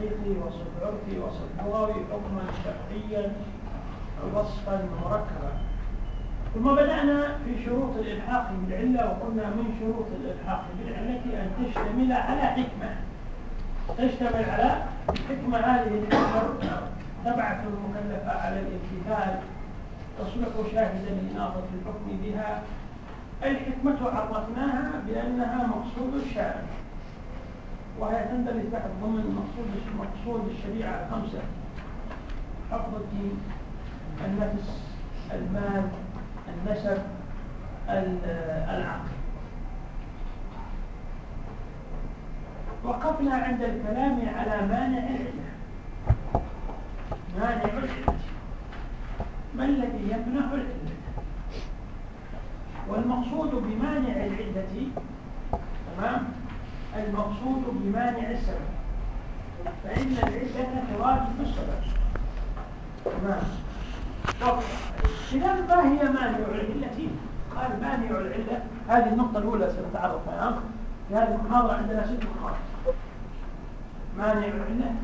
حقيقي وصف عرفي وصف لغوي حكما شرعيا وصفا مركبا. ثم بدأنا في شروط الإلحاق بالعلة وقلنا من شروط الإلحاق بالعلة أن تشتمل على حكمة. تشتمل على حكمة هذه الحكمة تبعث المكلفة على الامتثال. تصلح شاهدا لناظر الحكم بها. الحكمة عرفناها بأنها مقصود الشارع وهي تندرج تحت ضمن مقصود مقصود الشريعة الخمسة. حفظ الدين النفس المال النسب العقل. وقفنا عند الكلام على مانع العلة مانع العلة ما الذي يمنع العلة والمقصود بمانع العلة تمام؟ المقصود بمانع السبب. فإن العلة تواجد السبب. تمام. إذا ما هي مانع العلة؟ قال مانع العلة. هذه النقطة الأولى سنتعرف عليها في هذه المحاضرة عندنا ست نقاط. مانع العلة.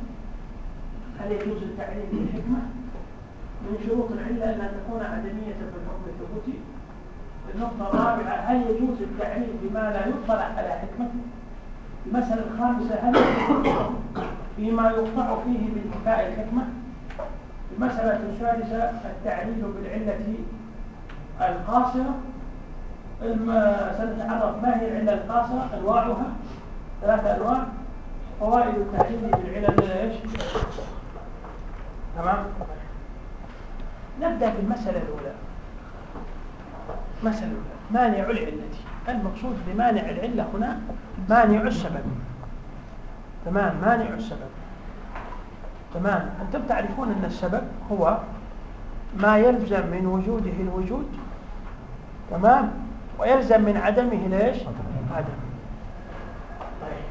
هل يجوز التعليم بالحكمة؟ من شروط العلة أنها تكون عدمية في الحكم الثبوتي. النقطة الرابعة هل يجوز التعليم بما لا يطلع على حكمته؟ المسألة الخامسة هل فيما يقطع فيه بانتفاء الحكمة. المسألة الثالثة التعليل بالعلة القاصرة. سنتعرف ما هي العلة القاصرة؟ أنواعها. ثلاثة أنواع. فوائد التعليل بالعلل إيش؟ تمام؟ نبدأ بالمسألة الأولى. مسألة الأولى. مانع العلة. المقصود بمانع العلة هنا مانع السبب تمام مانع السبب تمام. أنتم تعرفون أن السبب هو ما يلزم من وجوده الوجود. تمام؟ ويلزم من عدمه ليش؟ عدم طيب.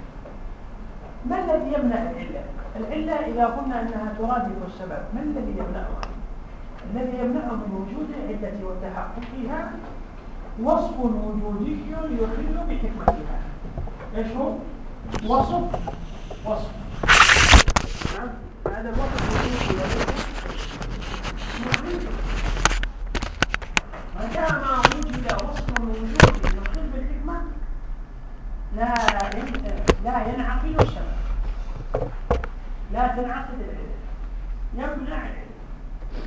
ما الذي يمنع العلة؟ العلة إذا قلنا أنها ترادف السبب ما الذي يمنعها؟ الذي يمنع من وجود العلة وتحققها وصف وجودي يخل بحكمتها. إيش هو وصف وصف هذا الوصف الوجودي ما دام وجد وصف وجودي يخل بالحكمه لا لا ينعقد السبب لا تنعقد العلة يمنع العلة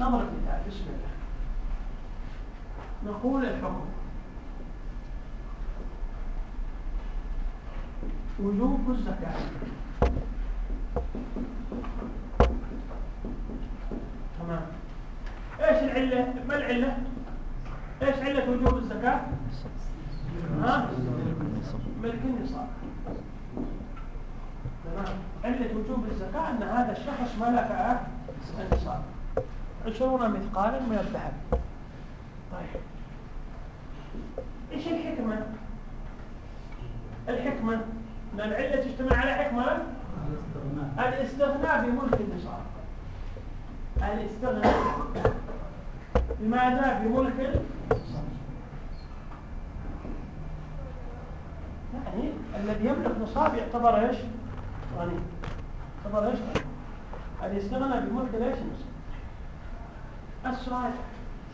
نضرب مثال بسم الله. نقول الحكم. وجوب الزكاة تمام. إيش العلة؟ ما العلة؟ إيش علة وجوب الزكاة ها؟ ملك النصاب. تمام. علة وجوب الزكاة أن هذا الشخص ملك النصاب. عشرون مثقالا من الذهب. طيب. إيش الحكمة؟ الحكمة ان العلة تجتمع على حكمة؟ الاستغناء بملك النصاب الاستغناء بماذا؟ بملك يعني الذي يملك نصاب يعتبر إيش؟ غني. يعتبر إيش؟ الاستغناء بملك إيش النصاب السؤال.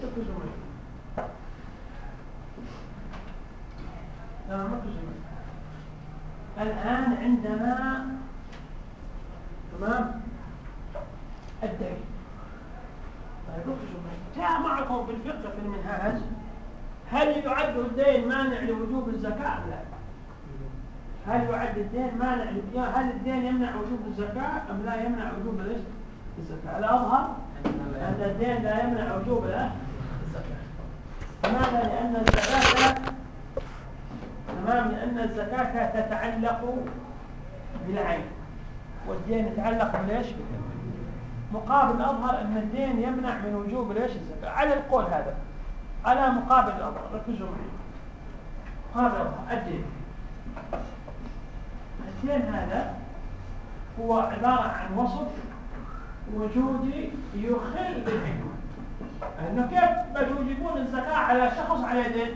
ركزوا معي لا ركزوا معي الآن عندنا تمام الدين طيب جاء معكم في الفقه في المنهاج هل يعد الدين مانع لوجوب الزكاة أم لا؟ هل يعد الدين مانع هل الدين يمنع وجوب الزكاة أم لا يمنع وجوب الزكاة؟ الأظهر أن الدين لا يمنع وجوب الزكاة لماذا؟ لأن الزكاة تمام لأن الزكاة تتعلق بالعين والدين يتعلق بالايش؟ مقابل الأظهر أن الدين يمنع من وجوب ليش الزكاة؟ على القول هذا على مقابل الأظهر؟ ركزوا معي. الأظهر الدين. الدين هذا هو عبارة عن وصف وجودي يخل بالحكمة أنه كيف بتوجبون الزكاة على شخص على دين؟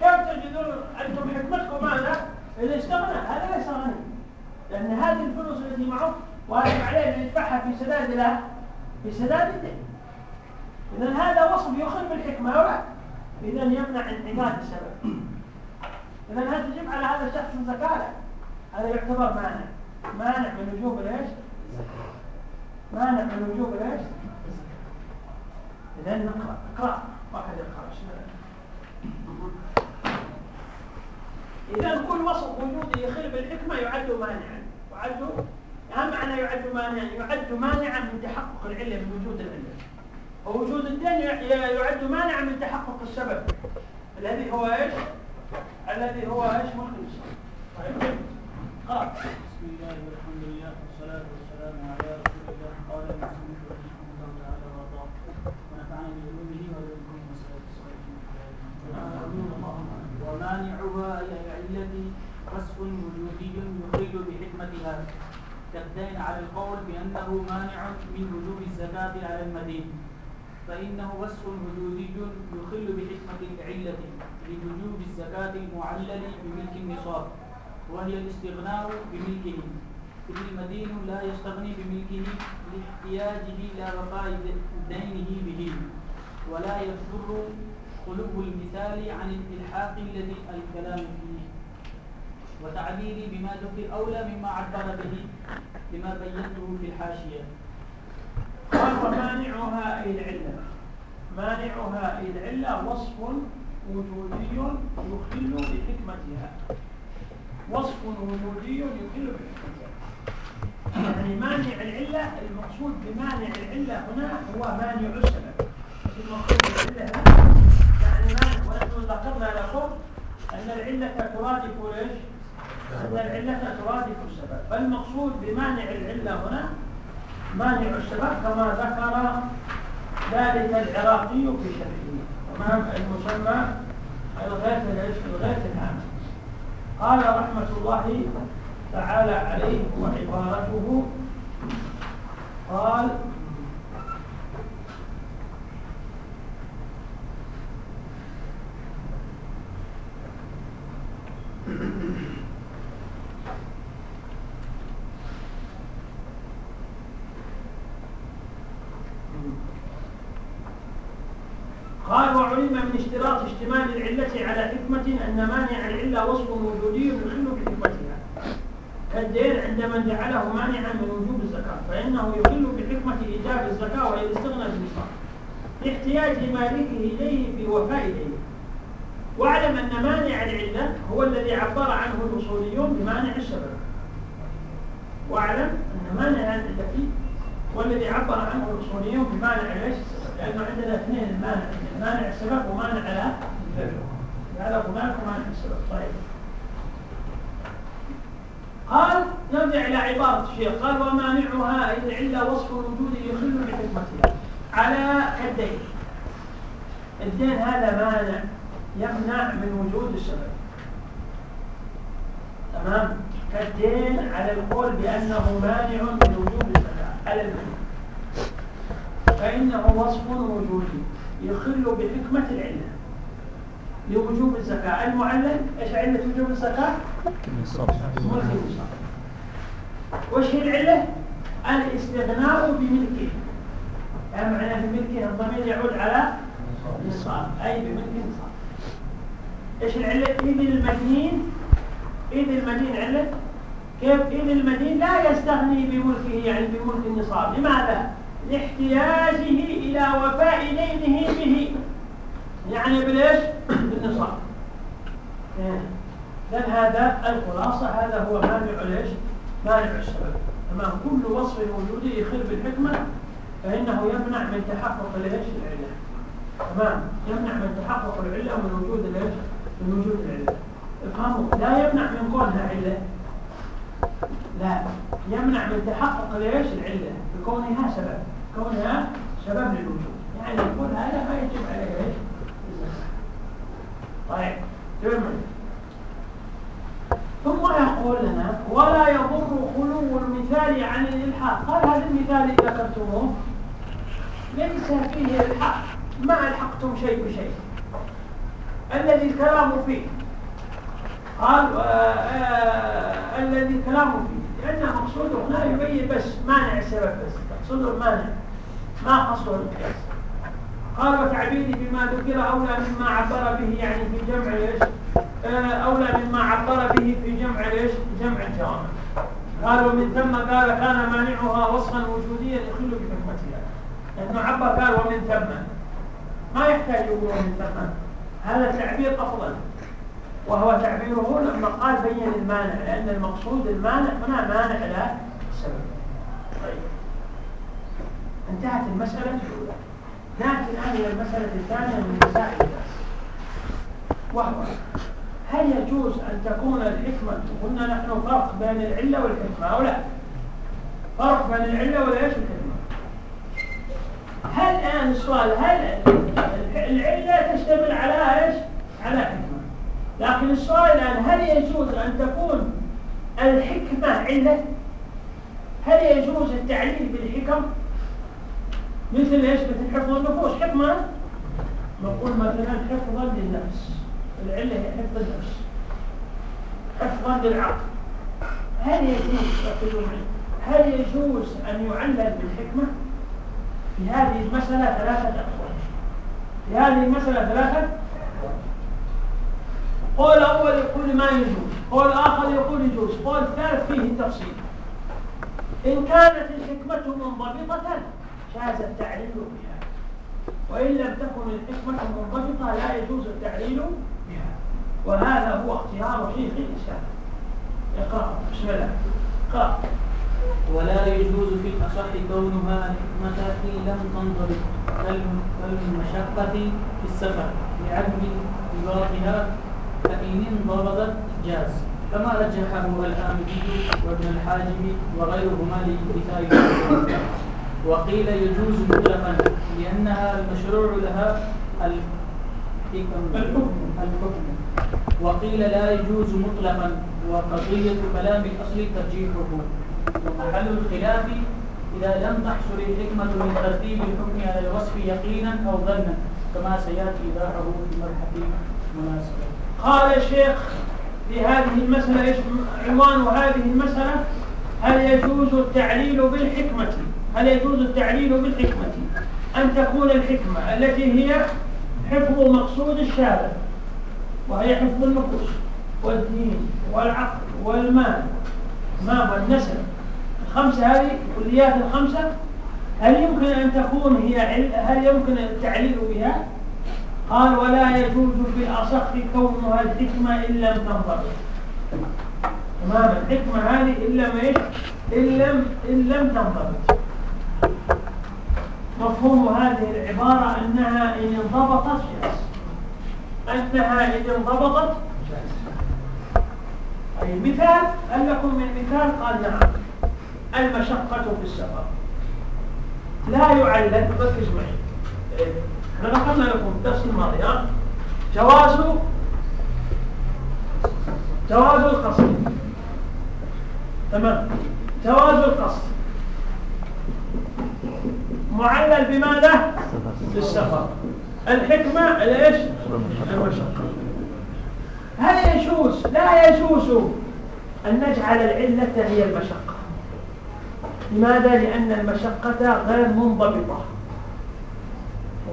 كيف تجدون أنتم حكمتكم ماذا؟ إذا استغنى هذا ليس غني لأن هذه الفلوس التي معه واجب عليه أن يدفعها في سداد له في سداد الدين إذا هذا وصف يخل بالحكمة أو لا؟ إذا يمنع انعقاد السبب. إذا هل تجب على هذا الشخص زكاة هذا يعتبر مانع. مانع من وجوب الإيش؟ مانع من وجوب الإيش؟ إذا نقرأ. اقرأ. واحد يقرأ. إذا كل وصف وجودي يخل بالحكمة يعد مانعا. يعد أهم معنى يعد مانعا. يعد مانعا من تحقق العلة من وجود العلة ووجود الدين يعد مانعا من تحقق السبب. الذي هو إيش؟ الذي هو إيش؟ مخلص. طيب. قال. بسم الله والحمد لله والصلاة والسلام على رسول الله قال المسلم رحمه الله تعالى وارضاه ونفعنا بعلومه وعلومكم مسألة الصالحين ومانعها أي العلة وصف وجودي يخرج بحكمتها كالدين على بأنه مانع من وجوب الزكاة على المدين. فإنه وصف وجودي يخل بحكمة العلة لوجوب الزكاة المعلل بملك النصاب وهي الاستغناء بملكه. إذ المدين لا يستغني بملكه لاحتياجه إلى بقاء دينه به ولا يضر خلو المثال عن الإلحاق الذي الكلام فيه. وتعبيري بما ذكر أولى مما عبر به لما بينته في الحاشية. قال ومانعها أي العلة. مانعها أي العلة وصف وجودي يخل بحكمتها. وصف وجودي يخل بحكمتها. يعني مانع العلة المقصود بمانع العلة هنا هو مانع السبب المقصود بالعلة يعني مانع ونحن ذكرنا لكم أن العلة ترادف إيش؟ أن العلة ترادف السبب فالمقصود بمانع العلة هنا مانع السبب كما ذكر ذلك العراقي في شرحه تمام المسمى الغيث الغيث العام قال رحمة الله تعالى عليه وعبارته قال قال وعلم من اشتراط اشتمال العلة على حكمة أن مانع العلة وصف وجودي يخل بحكمتها كالدين عند من جعله مانعا من وجوب الزكاة فإنه يخل بحكمة إيجاب الزكاة وإذا استغنى بالنصاب لاحتياج مالكه إليه في وفاء إليه واعلم أن مانع العلة هو الذي عبر عنه الأصوليون بمانع السبب واعلم أن مانع العلة هو الذي عبر عنه الأصوليون بمانع السبب لأنه عندنا اثنين المانع مانع السبب ومانع لا هذا هناك ومانع السبب طيب. قال نرجع إلى عبارة الشيخ. قال ومانعها إذ العلة وصف الوجود يخل بحكمتها على كالدين الدين هذا مانع يمنع من وجود السبب. تمام؟ كالدين على القول بأنه مانع من وجوب الزكاة على المنع فإنه وصف وجودي. يخل بحكمة العلة لوجوب الزكاة. المعلل إيش علة وجوب الزكاة؟ ملك النصاب وش هي العلة؟ الاستغناء بملكه. يعني معناه بملكه الضمير يعود على النصاب. أي بملك النصاب. إيش العلة؟ إذ المدين. إذ المدين علة كيف؟ إذ المدين لا يستغني بملكه يعني بملك النصاب. لماذا؟ لاحتياجه إلى وفاء دينه به. يعني بالايش؟ بالنصاب. لأن إيه. هذا الخلاصة هذا هو مانع ليش؟ مانع السبب. تمام كل وصف موجود يخل بالحكمة فإنه يمنع من تحقق ليش؟ العلة. تمام يمنع من تحقق العلة ومن وجود ليش؟ من وجود العلة. افهموا؟ لا يمنع من كونها علة. لا. يمنع من تحقق ليش؟ العلة. بكونها سبب. كونها سبب للوجود. يعني يقول هذا ما يجب عليه إيش؟ طيب تمام ثم يقول لنا ولا يضر خلو المثال عن الإلحاق قال هذا المثال إذا ذكرتموه ليس فيه الحق ما ألحقتم شيء بشيء. الذي الكلام فيه. قال آه آه الذي الكلام فيه. لأن مقصوده هنا يبين بس مانع السبب بس. تقصده المانع ما القياس قال وتعبيري بما ذكر أولى مما عبر به يعني في جمع ليش آه، أولى مما عبر به في جمع ليش جمع الجوامع. قال ومن ثم قال كان مانعها وصفا وجوديا يخل بحكمتها. لأنه عبر قال ومن ثم. ما يحتاج يقول ومن ثم. هذا تعبير أفضل. وهو تعبيره لما قال بين المانع لأن المقصود المانع هنا مانع لا سبب. طيب. انتهت المسألة؟ الأولى نأتي الآن إلى المسألة الثانية من مسائل الناس. وهو هل يجوز أن تكون الحكمة قلنا نحن فرق بين العلة والحكمة أو لا؟ فرق بين العلة والإيش؟ الحكمة. هل الآن السؤال هل العلة تشتمل على إيش؟ على حكمة. لكن السؤال الآن هل يجوز أن تكون الحكمة علة؟ هل يجوز التعليل بالحكم؟ مثل إيش؟ مثل حفظ النفوس. حكمة نقول مثلا حفظا للنفس العلة هي حفظ النفس. حفظا للعقل هل يجوز هل يجوز أن يعلل بالحكمة؟ في هذه المسألة ثلاثة أقوال. في هذه المسألة ثلاثة قول أول يقول ما يجوز. قول آخر يقول يجوز. قول ثالث فيه التفصيل إن كانت الحكمة منضبطة جاز التعليل بها. وإن لم تكن الحكمة منضبطة لا يجوز التعليل بها. وهذا هو اختيار شيخ الإسلام. اقرأ. بسم الله. اقرأ. ولا يجوز في الأصح كونها إن لم تنضبط بل المشقة في السفر لعدم إضافها فإن انضبطت جاز. كما رجحه الآمدي وابن الحاجب وغيرهما لامتثال وقيل يجوز مطلقا لأنها المشروع لها الحكم الحكم. وقيل لا يجوز مطلقا وقضية كلام الأصل ترجيحه. ومحل الخلاف إذا لم تحصل الحكمة من ترتيب الحكم على الوصف يقينا أو ظنا كما سيأتي إيضاحه في مرحلة مناسبة قال الشيخ في هذه المسألة عنوان هذه المسألة؟ هل يجوز التعليل بالحكمة؟ هل يجوز التعليل بالحكمة؟ أن تكون الحكمة التي هي حفظ مقصود الشارع وهي حفظ النفوس والدين والعقل والمال ما والنسب. الخمسة هذه كليات الخمسة هل يمكن أن تكون هي هل يمكن التعليل بها؟ قال ولا يجوز في الأصح كونها الحكمة إن لم تنضبط تماما الحكمة هذه إن لم إيش؟ إن لم إن لم تنضبط مفهوم هذه العبارة أنها إن انضبطت جاز أنها إن انضبطت جاز أي مثال هل لكم من مثال قال نعم. المشقة في السفر. لا يعلق ركز معي إحنا ذكرنا لكم الدرس الماضي جواز جواز القصر تمام. جواز القصد. معلل بماذا؟ بالسفر. الحكمة ليش؟ المشقة هل يجوز؟ لا يجوز أن نجعل العلة هي المشقة. لماذا؟ لأن المشقة غير منضبطة.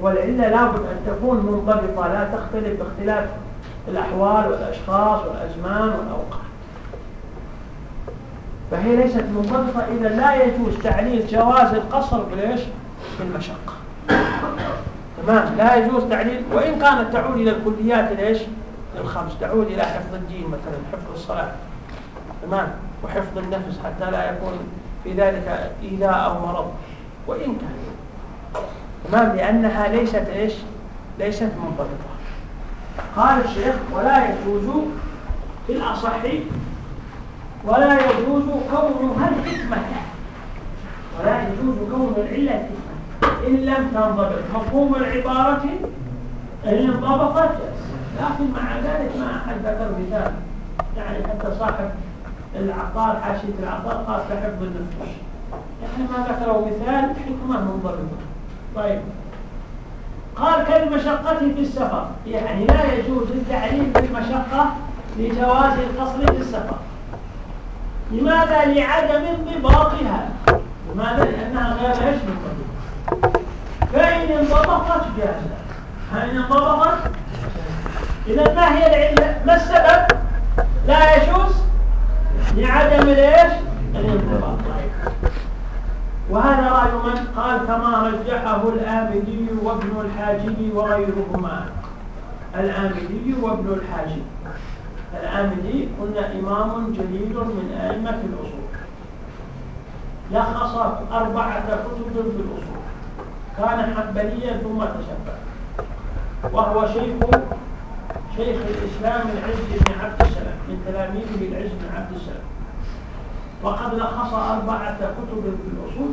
والعلة لابد أن تكون منضبطة لا تختلف باختلاف الأحوال والأشخاص والأزمان والأوقات. فهي ليست منضبطة إذا لا يجوز تعليل جواز القصر بليش؟ بالمشقة تمام؟ لا يجوز تعليل وإن كانت تعود إلى الكليات ليش؟ الخمس تعود إلى حفظ الدين مثلا حفظ الصلاة. تمام؟ وحفظ النفس حتى لا يكون في ذلك إيذاء أو مرض. وإن كان. تمام؟ لأنها ليست إيش؟ ليست منضبطة. قال الشيخ ولا يجوز في الأصح ولا يجوز كونها الحكمة. ولا يجوز كون العلة. إن لم تنضبط مفهوم العبارة إن انضبطت. لكن مع ذلك ما أحد ذكر مثال. يعني حتى صاحب العقار حاشية العقار قال حفظ النفوس. يعني ما ذكروا مثال حكمة منضبطة. طيب. قال كالمشقة في السفر. يعني لا يجوز التعليم بالمشقة لجواز القصر في السفر. لماذا؟ لعدم انضباطها. لماذا؟ لأنها غير منضبطة فإن انضبطت جازت فإن انضبطت إذا ما هي العلة ما السبب؟ لا يجوز لعدم الإيش؟ الانضباط وهذا رأي من قال كما رجحه الآمدي وابن الحاجب وغيرهما. الآمدي وابن الحاجب. الآمدي قلنا إمام جليل من أئمة الأصول. لخص أربعة كتب في الأصول. كان حنبليا ثم تشبه. وهو شيخ شيخ الإسلام العز بن عبد السلام من تلاميذه العز بن عبد السلام. وقد لخص أربعة كتب في الأصول.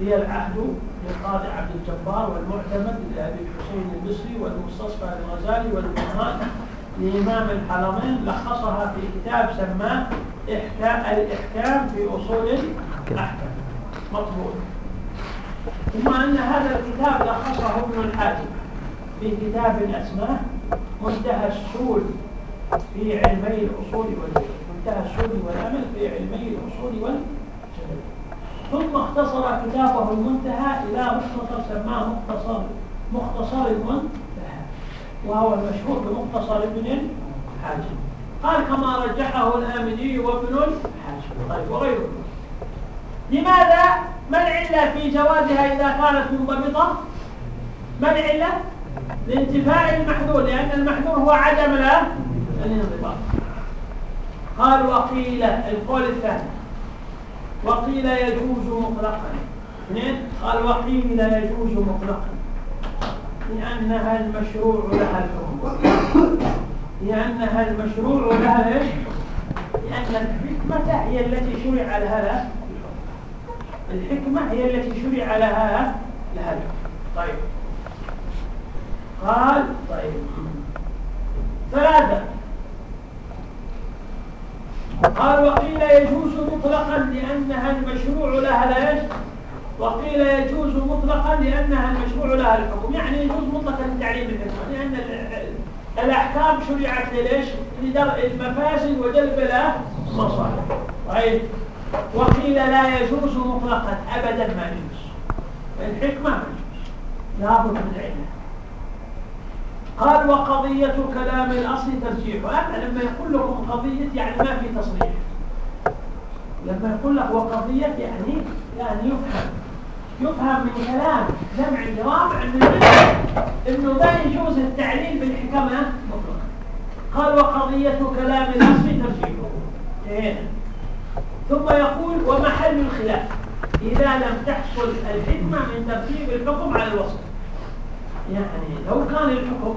هي العهد للقاضي عبد الجبار والمعتمد لأبي الحسين المصري والمستصفى الغزالي والبرهان لإمام الحرمين لخصها في كتاب سماه الإحكام في أصول الأحكام. مطبوع ثم أن هذا الكتاب لخصه ابن الحاجب في كتاب أسماه منتهى السول في علمي الأصول والفقه. منتهى السود والأمل في علمي الأصول والجدل ثم اختصر كتابه المنتهى إلى مختصر سماه مختصر مختصر المنتهى وهو المشهور بمختصر ابن الحاجب قال كما رجحه الآمدي وابن الحاجب طيب وغيره. لماذا ما العلة في جوازها إذا كانت منضبطة ما العلة لانتفاء المحذور لأن المحذور هو عدم الانضباط. قال وقيل القول الثاني. وقيل يجوز مطلقا. اثنين قال وقيل يجوز مطلقا. لأنها المشروع لها الحكم. لأنها المشروع لها إيش؟ لأن الحكمة هي التي شرع لها الحكمة هي التي شرع لها لها طيب. قال طيب. ثلاثة. قال وقيل يجوز مطلقا لأنها المشروع لها إيش وقيل يجوز مطلقا لأنها المشروع لها الحكم. يعني يجوز مطلقا لتعليم الحكم لأن الأحكام شرعت ليش؟ لدرء المفاسد وجلب المصالح. طيب. وقيل لا يجوز مطلقا أبدا ما يجوز. الحكمة ما يجوز. لابد من علم. قال وقضية كلام الأصل ترجيحه أما لما يقول لكم قضية يعني ما في تصريح. لما يقول لك وقضية يعني يعني يفهم. يفهم من كلام جمع الجوامع إنه ما يجوز التعليل بالحكمة مطلقا. قال وقضية كلام الأصل ترجيحه هنا ثم يقول ومحل الخلاف. إذا لم تحصل الحكمة من ترتيب الحكم على الوصف. يعني لو كان الحكم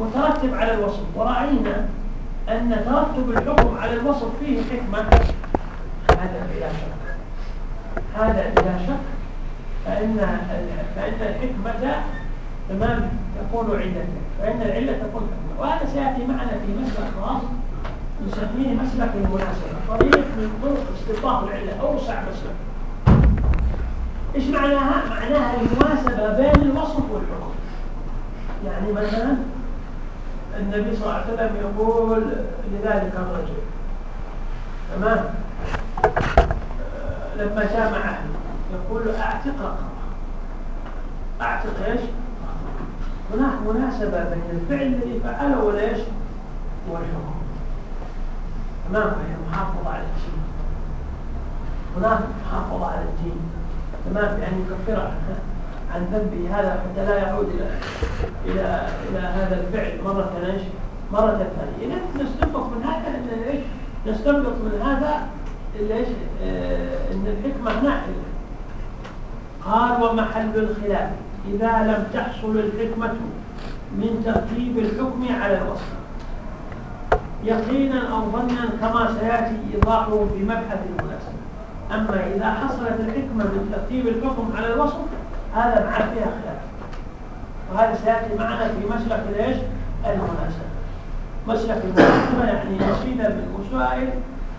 مترتب على الوصف ورأينا أن ترتب الحكم على الوصف فيه حكمة هذا بلا شك. هذا بلا شك. فإن فإن الحكمة تمام تكون علة فإن العلة تكون حكمة وهذا سيأتي معنا في مسألة خاص نسميه مسلك المناسبة طريق من طرق استنباط العلة. أوسع مسلك. إيش معناها؟ معناها المناسبة بين الوصف والحكم. يعني مثلا النبي صلى الله عليه وسلم يقول لذلك الرجل. تمام؟ آه، لما جامع أهله يقول له أعتق رقبة أعتق إيش؟ هناك مناسبة بين الفعل الذي فعله وليش؟ والحكم. تمام وهي محافظة على الدين. هناك محافظة على الدين. تمام؟ بأن يكفر عنها عن ذنبه. هذا حتى لا يعود إلى إلى إلى هذا الفعل مرة إيش؟ مرة ثانية. إذا نستنبط من هذا أن إيش؟ نستنبط من هذا إيش؟ آه أن الحكمة هنا قال ومحل الخلاف. إذا لم تحصل الحكمة من ترتيب الحكم على الوصف. يقينا أو ظنا كما سيأتي إيضاحه في مبحث المناسبة. أما إذا حصلت الحكمة من ترتيب الحكم على الوصف هذا مع فيها خلاف. وهذا سيأتي معنا في مسلك ليش؟ المناسبة. مسلك المناسبة يعني وسيلة من وسائل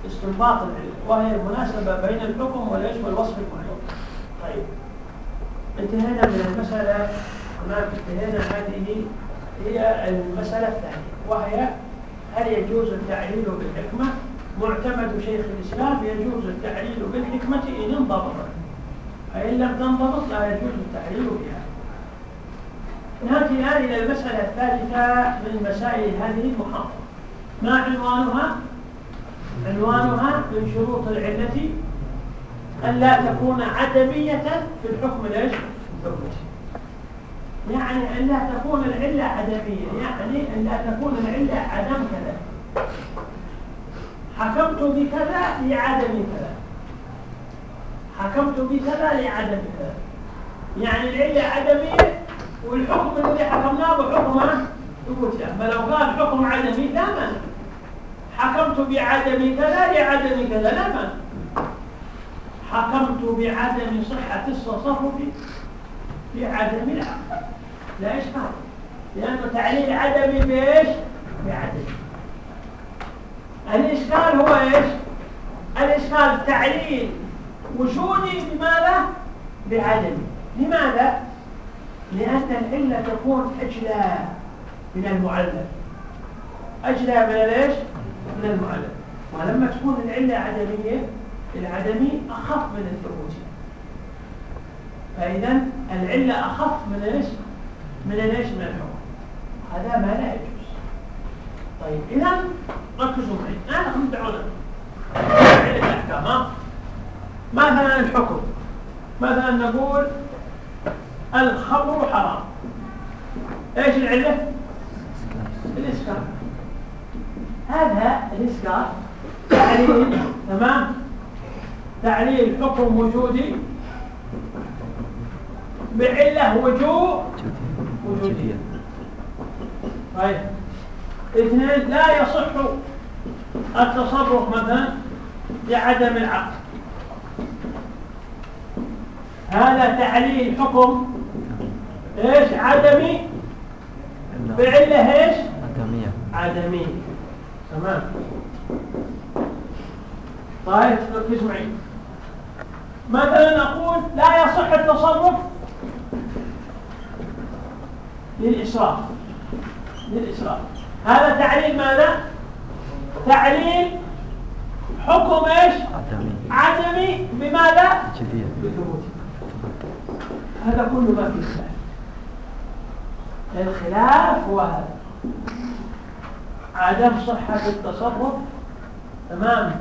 استنباط العلم وهي المناسبة بين الحكم وليش والوصف المعين. طيب. انتهينا من المسألة. هناك انتهينا هذه هي المسألة الثانية وهي هل يجوز التعليل بالحكمة معتمد شيخ الإسلام يجوز التعليل بالحكمة إن انضبطت فإن لم تنضبط لا يجوز التعليل بها نأتي الآن إلى المسألة الثالثة من مسائل هذه المحاضرة ما عنوانها؟ عنوانها من شروط العلة أن لا تكون عدمية في الحكم ليش؟ يعني أن لا تكون العلة عدمية يعني أن لا تكون العلة عدم كذا. حكمت بكذا لعدم كذا. حكمت بكذا لعدم كذا. يعني العلة عدمية والحكم الذي حكمناه بحكم ثبوتي أما لو كان حكم عدمي لا مانع. حكمت بعدم كذا لعدم كذا لا مانع. حكمت بعدم صحة التصرف بعدم العقل. لا إشكال لأنه تعليل عدمي بإيش؟ بعدم الإشكال هو إيش؟ الإشكال تعليل وجودي بماذا؟ بعدمي لماذا؟ لأن العلة تكون أجلى من المعلم أجلى من الإيش؟ من المعلم ولما تكون العلة عدمية العدمي أخف من الثبوتي فإذا العلة أخف من إيش؟ من الأيش من الحكم؟ هذا ما لا يجوز. طيب اذا ركزوا معي. أنا دعونا الاحكام مثلا الحكم؟ مثلا نقول الخمر حرام؟ إيش العلة؟ الإسكار. هذا الإسكار تعليل تمام؟ تعليل حكم وجودي بعلة وجود وجودية طيب. اثنين لا يصح التصرف مثلا لعدم العقل هذا تعليل حكم إيش؟ عدمي. بعله إيش؟ عدمية. عدمية تمام. طيب ركز معي مثلا أقول لا يصح التصرف للإسراف للإسراف هذا تعليل ماذا؟ تعليل حكم إيش؟ عدمي. عدمي بماذا؟ بثبوت. هذا كله ما في خلاف. الخلاف هو هذا. عدم صحة التصرف تمام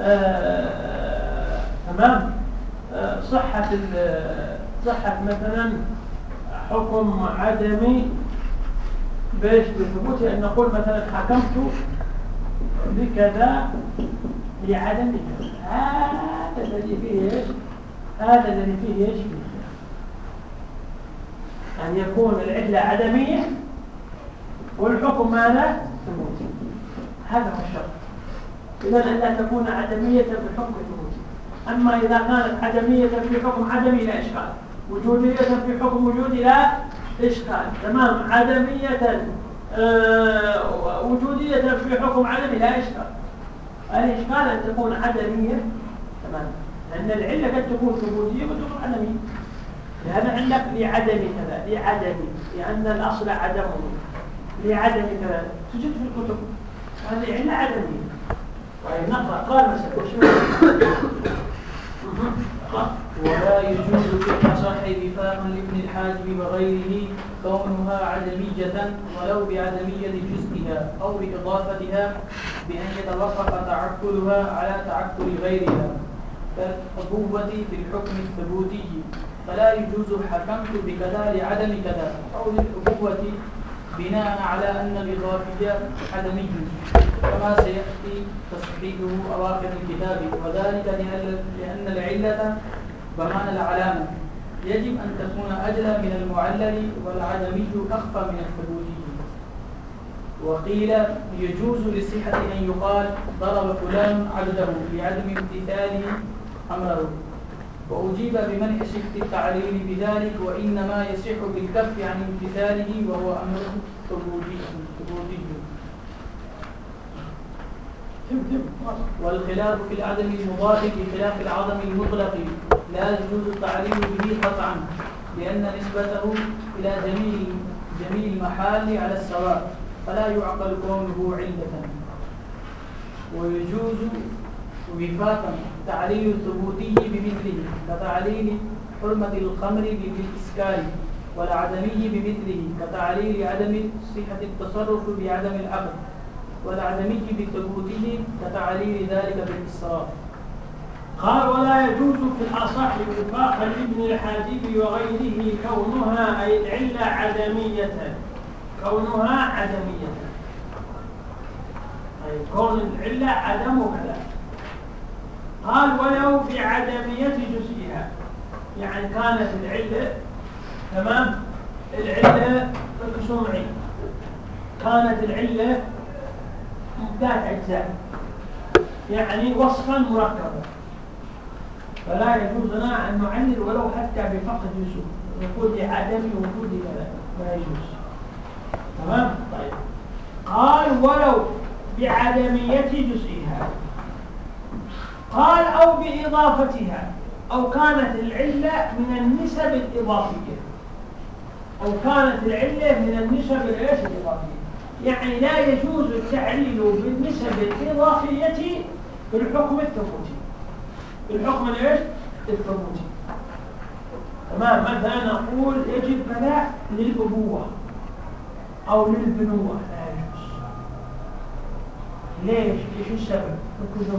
آه تمام آه صحة صحة مثلا حكم عدمي بإيش بثبوت؟ ان نقول مثلا حكمت بكذا لعدم هذا الذي فيه إيش؟ هذا الذي فيه إيش؟ أن يكون العله عدميه والحكم ماذا؟ ثبوتي هذا هو الشرط. اذا أن لا تكون عدمية بالحكم ثبوتي أما إذا كانت عدمية في حكم عدمي لا إشكال. وجودية في حكم وجودي لا إشكال. تمام. عدمية آه، وجودية في حكم عدمي لا إشكال. الإشكال أن تكون عدمية تمام لأن العلة قد تكون ثبوتية وقد تكون عدمية. لهذا عندك لعدم كذا لعدم لأن الأصل عدمه. لعدم كذا. تجد في الكتب. هذه علة عدمية. طيب نقرأ قال مثلا ولا يجوز في الأصح وفاقا لابن الحاجب وغيره كونها عدمية ولو بعدمية جزئها أو بإضافتها بأن يتوافق تعقلها على تعقل غيرها. كالقوة في الحكم الثبوتي. فلا يجوز حكمت بكذا لعدم كذا أو للأبوة بناء على أن الإضافية عدمي كما سيأتي تصحيحه أواخر الكتاب. وذلك لأن العلة بمعنى العلامة. يجب أن تكون أجلى من المعلل والعدمي أخفى من الثبوتي وقيل يجوز للصحة أن يقال ضرب فلان عبده لعدم امتثاله أمره. وأجيب بمنح صحة التعليل بذلك وإنما يصح بالكف عن امتثاله وهو أمر ثبوتي. والخلاف في العدم المضاف بخلاف العدم المطلق لا يجوز التعليل به قطعا لأن نسبته إلى جميع جميع المحال على السواء فلا يعقل كونه علة ويجوز وفاقا تعليل الثبوتي بمثله كتعليل حرمة الخمر بالإسكار والعدمي بمثله كتعليل عدم صحة التصرف بعدم العقد. والعدمي بثبوته كتعليل ذلك بالإسراف قال ولا يجوز في الأصح وفاق لابن الحاجب وغيره كونها أي العلة عدمية. كونها عدمية. أي كون العلة عدم كذا قال ولو بعدمية جزئها. يعني كانت العلة تمام؟ العلة السمعي كانت العلة ذات أجزاء. يعني وصفا مركبا. فلا يجوز لنا أن نعلل ولو حتى بفقد يوسف نقول لعدم وجود كذا لا يجوز. تمام؟ طيب. قال ولو بعدمية جزئها. قال أو بإضافتها. أو كانت العلة من النسب الإضافية. أو كانت العلة من النسب الإيش الإضافية؟ يعني لا يجوز التعليل بالنسب الإضافية في الحكم الثبوتي. في الحكم الإيش الثبوتي. تمام؟ مثلا نقول؟ يجب كذا للأبوة أو للبنوة. لا يجوز. ليش؟ إيش السبب؟ ركزوا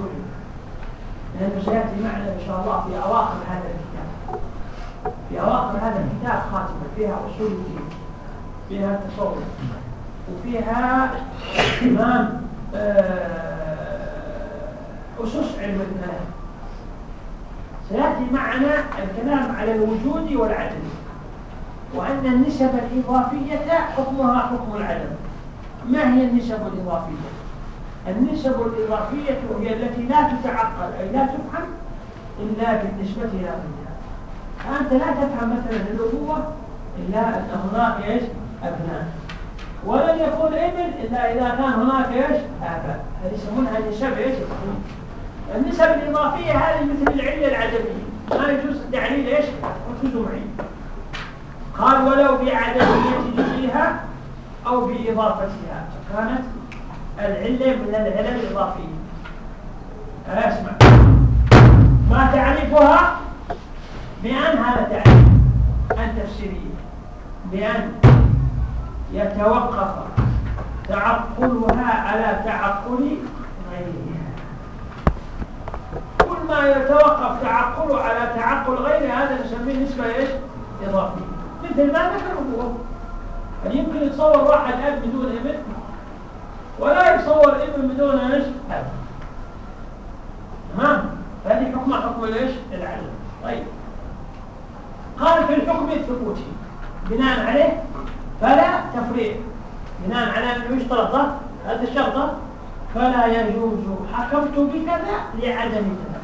لأنه سيأتي معنا إن شاء الله في أواخر هذا الكتاب. في أواخر هذا الكتاب خاتمة فيها أصول الدين فيها تصور. وفيها إمام آه، أسس علم الكلام سيأتي معنا الكلام على الوجود والعدم وأن النسب الإضافية حكمها حكم العدم. ما هي النسب الإضافية؟ النسب الإضافية هي التي لا تتعقل أي لا تفهم إلا بالنسبة إلى غيرها. فأنت لا تفهم مثلا الأبوة إلا أن هناك إيش؟ أبناء. ولن يكون ابن إلا إذا كان هناك إيش؟ آباء هذه يسمونها النسب إيش؟ النسب الإضافية هذه مثل العلة العدمية ما يجوز التعليل إيش؟ ركزوا معي. قال ولو بعدمية جزئها أو بإضافتها. فكانت العلة من العلل الإضافية. اسمع. ما تعرفها؟ بأن هذا تعريف. التفسيرية بأن. يتوقف تعقلها على تعقل غيرها. كل ما يتوقف تعقله على تعقل غيره هذا نسميه نسبة إيش؟ إضافية. مثل ما ذكر هو يمكن يتصور واحد أب بدون ابن؟ ولا يصور ابن بدون إيش؟ تمام؟ هذه حكم حكم الايش العدل طيب. قال في الحكم الثبوتي بناء عليه فلا تفريق. بناء على أنه يشترط هذا الشرط. فلا يجوز حكمت بكذا لعدم كذا.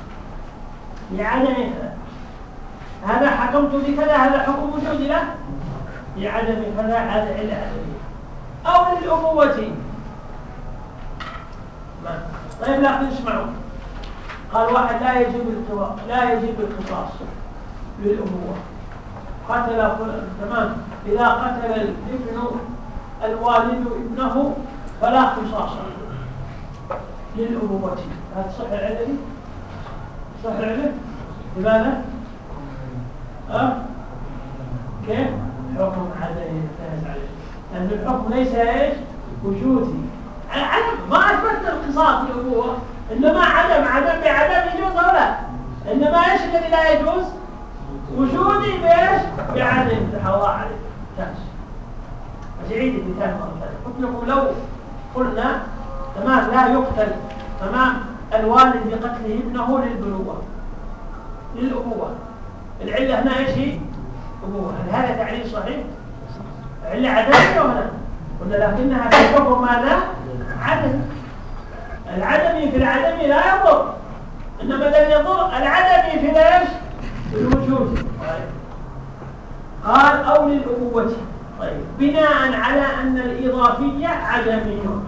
لعدم كذا. هذا حكمت بكذا هذا حكم وجود له لعدم كذا هذا عله أو للأبوة. طيب لكن اسمعوا قال واحد لا يجب لا يجب القصاص للأبوة. قتل تمام. إذا قتل الابن الوالد ابنه فلا قصاص للأبوة هذا صح العلم صح العلم لماذا؟ أه؟ كيف؟ حكم عدم ينتهز عليه لأن الحكم ليس إيش؟ وجودي ما أثبت القصاص الأبوة إنما عدم عدم بعدم يجوز أو لا إنما إيش الذي لا يجوز؟ وجودي بإيش؟ بعدم الله عليه ممتاز أعيد المثال مرة ثانية قلت لو قلنا تمام لا يقتل تمام الوالد بقتله ابنه للبنوة للأبوة العلة هنا إيش هي؟ أبوة هل هذا تعليل صحيح؟ علة عدمية ولا قلنا لكنها حكم ماذا؟ عدم العدمي في العدم لا يضر إنما الذي يضر العدمي في إيش؟ في الوجود. قال أو للأبوة. طيب. بناء على أن الإضافية عدمية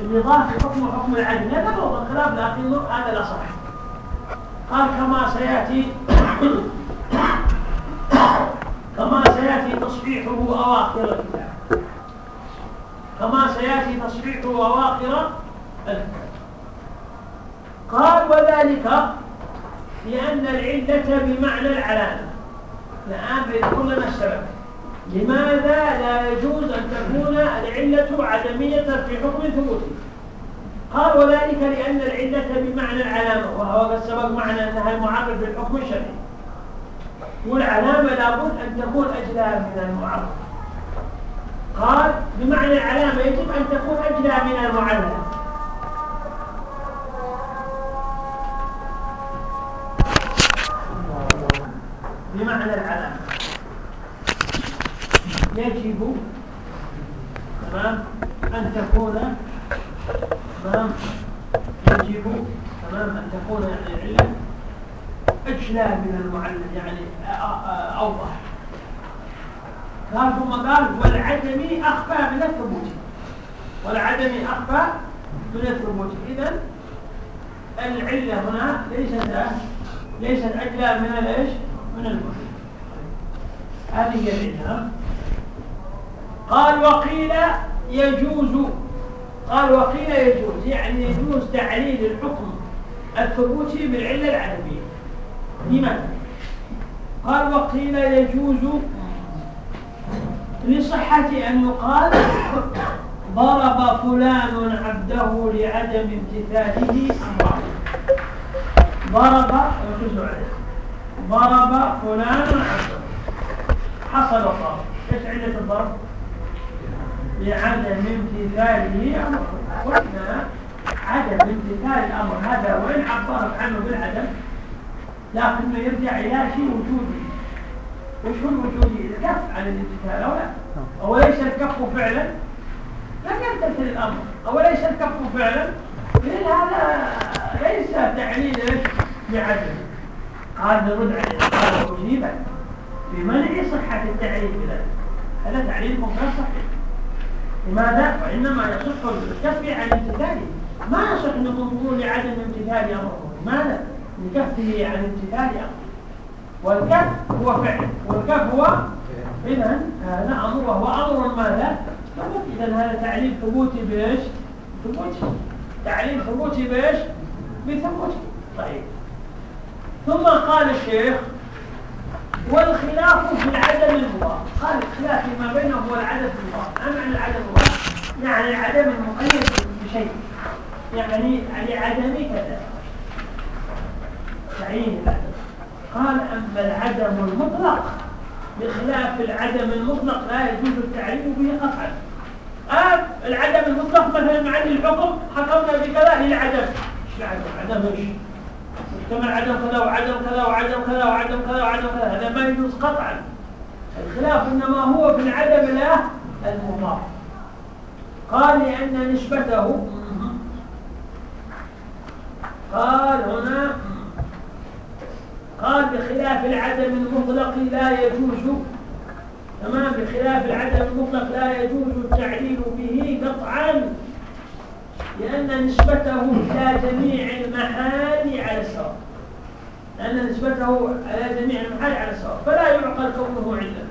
الإضافة حكم حكم العدم لا تبرد الخلاف لكن هذا الأصح قال كما سيأتي كما سيأتي تصحيحه أواخر الكتاب. كما سيأتي تصحيحه أواخر الكتاب. قال وذلك لأن العلة بمعنى العلامة. الآن بيذكر لنا السبب لماذا لا يجوز أن تكون العلة عدمية في حكم ثبوتي قال وذلك لأن العلة بمعنى العلامة وهو قد سبق معنا أنها معرف بالحكم الشرعي. والعلامة لابد أن تكون أجلى من المعرف قال بمعنى العلامة يجب أن تكون أجلى من المعلم. بمعنى العلامة يجب تمام أن تكون تمام يجب تمام أن تكون يعني العلة أجلى من المعلم يعني أوضح. قال ثم قال والعدم أخفى من الثبوت. والعدم أخفى من الثبوت. إذا العلة هنا ليست ليست أجلى من الإيش؟ من المعلم هذه هي العلة. قال وقيل يجوز قال وقيل يجوز يعني يجوز تعليل الحكم الثبوتي بالعلة العدمية لماذا؟ قال وقيل يجوز لصحة أن يقال ضرب فلان عبده لعدم امتثاله أمره ضرب ضرب فلان عبده حصل الضرب إيش علة الضرب؟ لعدم امتثاله قلنا عدم امتثال الأمر هذا وإن عبرت عنه بالعدم لكنه يرجع إلى شيء وجودي وش هو الوجودي؟ الكف عن الامتثال أو لا؟ أو ليس الكف فعلا؟ لم يمتثل الأمر أو ليس الكف فعلا؟ لأن هذا ليس تعليل إيش؟ بعدم قال نرد عليه قال أجيبت بمنع صحة التعليل بذلك هذا تعليل غير صحيح. لماذا؟ وإنما يصح الكف عن امتثاله. ما يصح أن تقول لعدم امتثال أمره. لماذا؟ لكفه عن امتثال أمره. والكف هو فعل. والكف هو إذا هذا أمر. وهو أمر ماذا؟ إذا هذا تعليل ثبوتي بإيش؟ ثبوتي تعليل ثبوتي بإيش؟ بثبوتي طيب. ثم قال الشيخ والخلاف في العدم المضاف قال الخلاف فيما بينه هو العدم المضاف ما معنى العدم المضاف يعني العدم المقيد بشيء. يعني لعدم كذا. تعيين العدم قال أما العدم المطلق بخلاف العدم المطلق لا يجوز التعريف به قطعا آه العدم المطلق مثلا مع الحكم حكمنا بكذا للعدم إيش العدم؟ عدم إيش؟ كما عدم كذا وعدم كذا وعدم كذا وعدم كذا وعدم كذا هذا ما يجوز قطعا. الخلاف إنما هو في العدم لا المضاف. قال لأن نسبته قال هنا قال بخلاف العدم المطلق لا يجوز. تمام؟ بخلاف العدم المطلق لا يجوز التعليل به قطعا. لأن نسبته إلى جميع المحال على السواء لأن نسبته إلى جميع المحال على السواء فلا يعقل كونه علة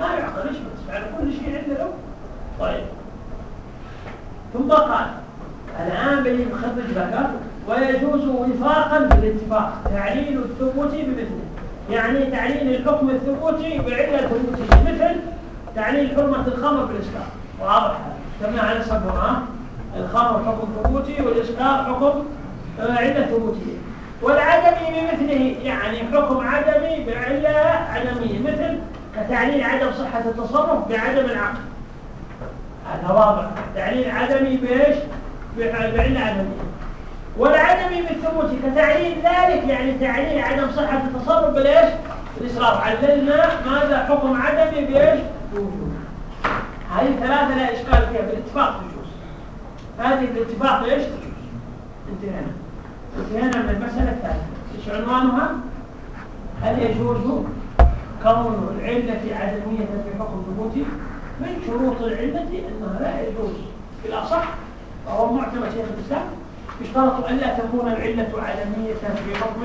ما يعقل إيش على كل شيء عنده طيب. ثم قال الآن بيجي مخرج بقى ويجوز وفاقا بالاتفاق تعليل الثبوت بمثله. يعني تعليل الحكم الثبوتي بعلة ثبوتية مثل تعليل حرمة الخمر بالإسكار واضح. كما على صبرها الخمر حكم ثبوتي والإسكار حكم علة ثبوتية والعدمي بمثله يعني حكم عدمي بعلة عدمية مثل كتعليل عدم صحة التصرف بعدم العقل. هذا واضح. تعليل عدمي بإيش؟ بعلة عدمية. والعدمي بالثبوت كتعليل ذلك يعني تعليل عدم صحة التصرف بالإيش؟ بالإصرار عللنا ماذا؟ حكم عدمي بإيش؟ هذه ثلاثة لا إشكال فيها بالاتفاق. هذه بالاتفاق إيش؟ انتهينا. انتهينا من المسألة الثالثة إيش عنوانها؟ هل يجوز كون العلة عدمية في حكم ثبوتي؟ من شروط العلة أنها لا يجوز. في الأصح وهو معتمد شيخ الإسلام اشترطوا ألا تكون العلة عدمية في حكم.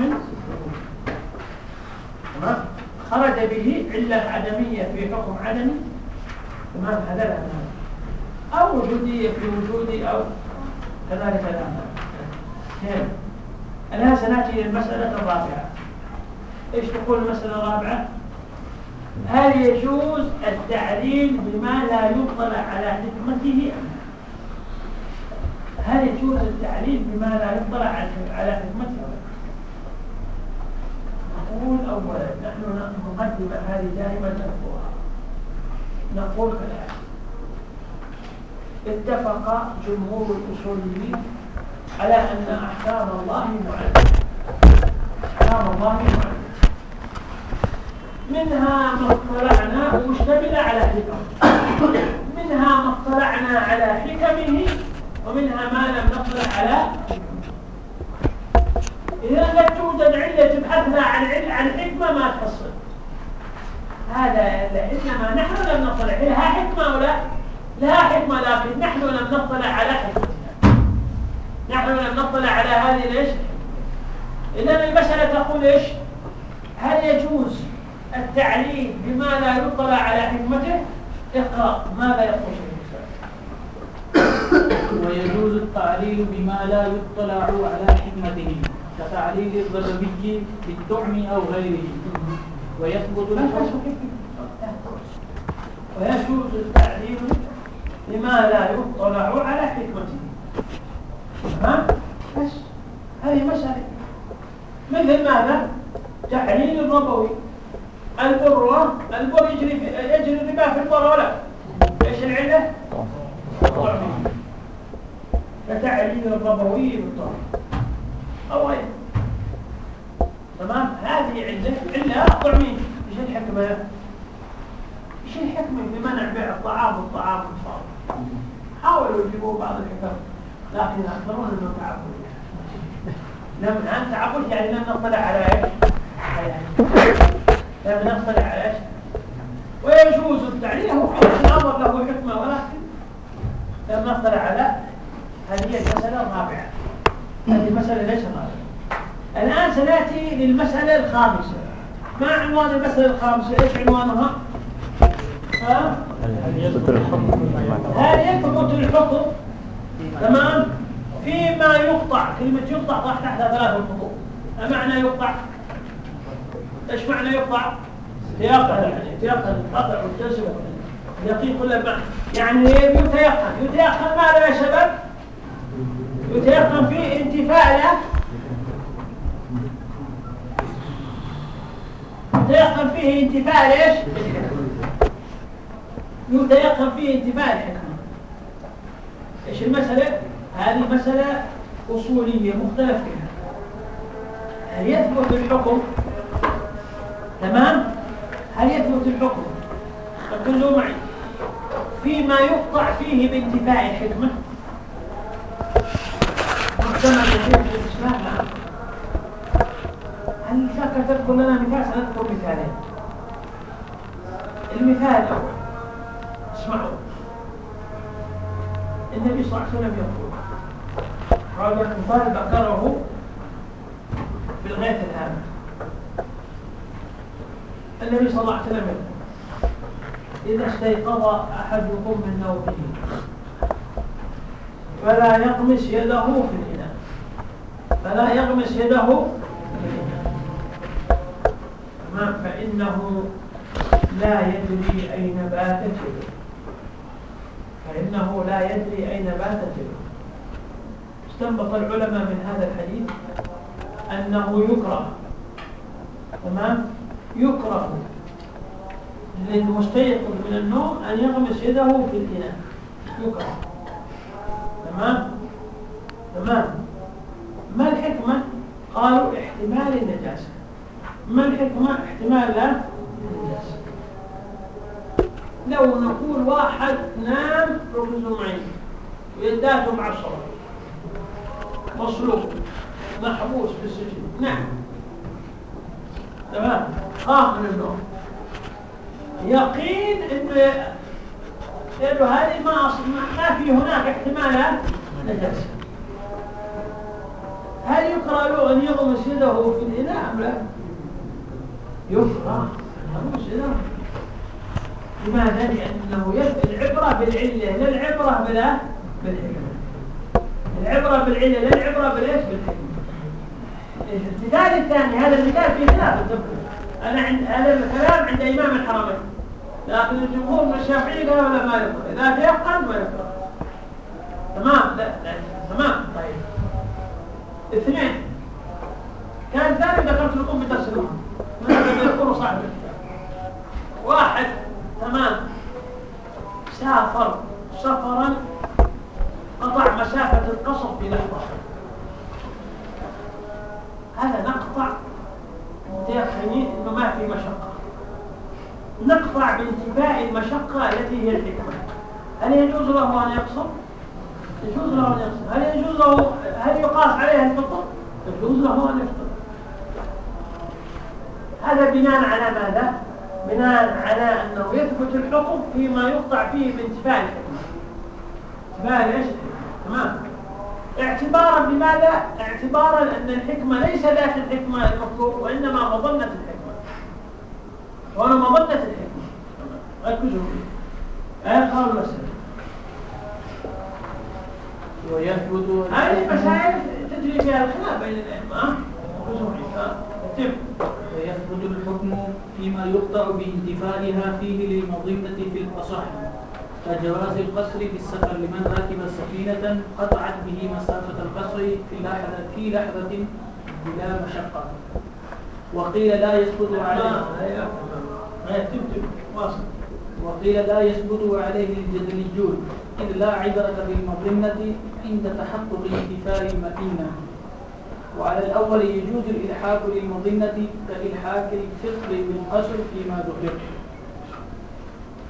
تمام؟ خرج به علة عدمية في حكم عدمي. تمام؟ هذا لا أو وجودية في وجودي أو كذلك الآن الآن سنأتي إلى المسألة الرابعة. إيش تقول المسألة الرابعة؟ هل يجوز التعليل بما لا يطلع على حكمته؟ هل يجوز التعليل بما لا يطلع على حكمته؟ نقول أولا نحن نقدم هذه دائما نذكرها نقول كالآتي اتفق جمهور الأصوليين على أن أحكام الله معلمة أحكام الله معلمة منها ما اطلعنا مشتملة على حكم منها ما اطلعنا على حكمه ومنها ما لم نطلع على إذا قد توجد علة تبحثنا عن عن حكمة ما تحصل هذا إنما نحن لم نطلع لها حكمة ولا لها حكمة لكن نحن لم نطلع على حكمتها نحن لم نطلع على هذه ليش؟ إذا المسألة تقول إيش؟ هل يجوز التعليل بما لا يطلع على حكمته؟ اقرأ ماذا يقول ويجوز التعليل بما لا يطلع على حكمته كتعليل الضربي بالطعم أو غيره. ويثبت ويجوز التعليل بما لا يطلع على حكمته؟ ها؟ بس. هذه مسألة. مثل ماذا؟ تحليل الربوي. البر البر يجري يجري الربا في البر ولا؟ إيش العلة؟ فتعليل الربوي أو إيه تمام؟ هذه علة. علة طعميه إيش الحكمة؟ إيش الحكمة بمنع بيع الطعام والطعام الفاضي حاولوا يجيبوا بعض الحكم لكن اكثرون انه تعبد لم نعم تعبد يعني لم نطلع على إيش؟ لم نطلع على إيش؟ ويجوز التعليل هو الامر له حكمة؟ ولكن لم نطلع على هذه المسألة الرابعة. هذه المساله ليس الرابعة. الآن سنأتي للمسألة الخامسة. ما عنوان المسألة الخامسة؟ إيش عنوانها؟ ها؟ يثبت الحكم هل يثبت الحكم تمام فيما يقطع كلمه يقطع راح تحتها ثلاث خطوط معنى يقطع إيش معنى يقطع يقطع يعني يتيقن القطع والجزم يقين كل ما يعني يتيقن يتيقن ماذا يا شباب يتيقن فيه انتفاء له يتيقن فيه انتفاء ليش يتيقن فيه انتفاء الحكمة. إيش المسألة؟ هذه مسألة أصولية مختلف فيها هل يثبت الحكم؟ تمام؟ هل يثبت الحكم؟ ركزوا معي. فيما يقطع فيه بانتفاء الحكمة. محتمل لشيخ الإسلام. نعم هل شاك تذكر لنا مثال؟ سنذكر مثالين. المثال الأول. اسمعوا النبي صلى الله عليه وسلم يقول رجل قال ذكره في الغيث الهام النبي صلى الله عليه وسلم يقول إذا استيقظ أحدكم من نومه فلا يغمس يده في الإناء. فلا يغمس يده في الإناء. تمام. فإنه لا يدري أين باتت يده فإنه لا يدري أين باتت يده استنبط العلماء من هذا الحديث أنه يكره. تمام؟ يكره للمستيقظ من النوم أن يغمس يده في الإناء. يكره. تمام؟ تمام؟ ما الحكمة؟ قالوا احتمال النجاسة. ما الحكمة؟ احتمال لا؟ النجاسة. لو نقول واحد نام ركز معي ويداته معصرة مصلوب محبوس في السجن. نعم. تمام؟ قام من النوم يقين إنه إنه هذه ما ما في هناك احتمال نجاسه هل يقرا له أن يغمس يده في الإناء أم لا؟ يقرا يغمس يده. لماذا؟ لأنه العبرة بالعلة لا العبرة بلا بالحكمه العبرة بالعلة لا العبرة بالايش؟ بالحكمه المثال الثاني هذا المثال فيه خلاف أنا عند هذا الكلام عند امام الحرمين. لكن الجمهور من الشافعي قالوا لا ما يكره إذا تيقن ما يكره تمام؟ لا لا تمام. طيب. اثنين. كان ثاني ذكرت لكم بتسليم من يذكره صاحب واحد. تمام. سافر. سفرا قطع مسافة القصر في لحظة هذا نقطع متيقنين إنه ما في مشقة. نقطع بانتفاء المشقة التي هي الحكمة. هل يجوز له أن يقصر؟ يجوز له أن يقصر. هل يجوز له هل يقاس عليه الفطر؟ يجوز له أن يفطر هذا بناء على ماذا؟ بناء على أنه يثبت الحكم فيما يقطع فيه بانتفاء الحكمة انتفاء إيش؟ تمام. اعتبارا بماذا؟ اعتبارا أن الحكمة ليس ذات الحكمة المطلوب وإنما مظنة الحكمة. وأنا مظنة الحكمة. ركزوا آية قالوا المسألة ويثبت هذه المسائل تجري فيها الخلاف بين الأئمة. ركزوا ويثبت الحكم فيما يقطع بانتفائها فيه للمظنة في الأصح. كجواز القصر في السفر لمن ركب سفينة قطعت به مسافة القصر في لحظة في لحظة بلا مشقة. وقيل لا يثبت عليه وقيل لا يثبت عليه الجدليون إذ لا عبرة بالمظنة عند تحقق انتفاء المئنة وعلى الأول يجوز الإلحاق للمظنة كإلحاق الفطر بالقصر فيما ذكر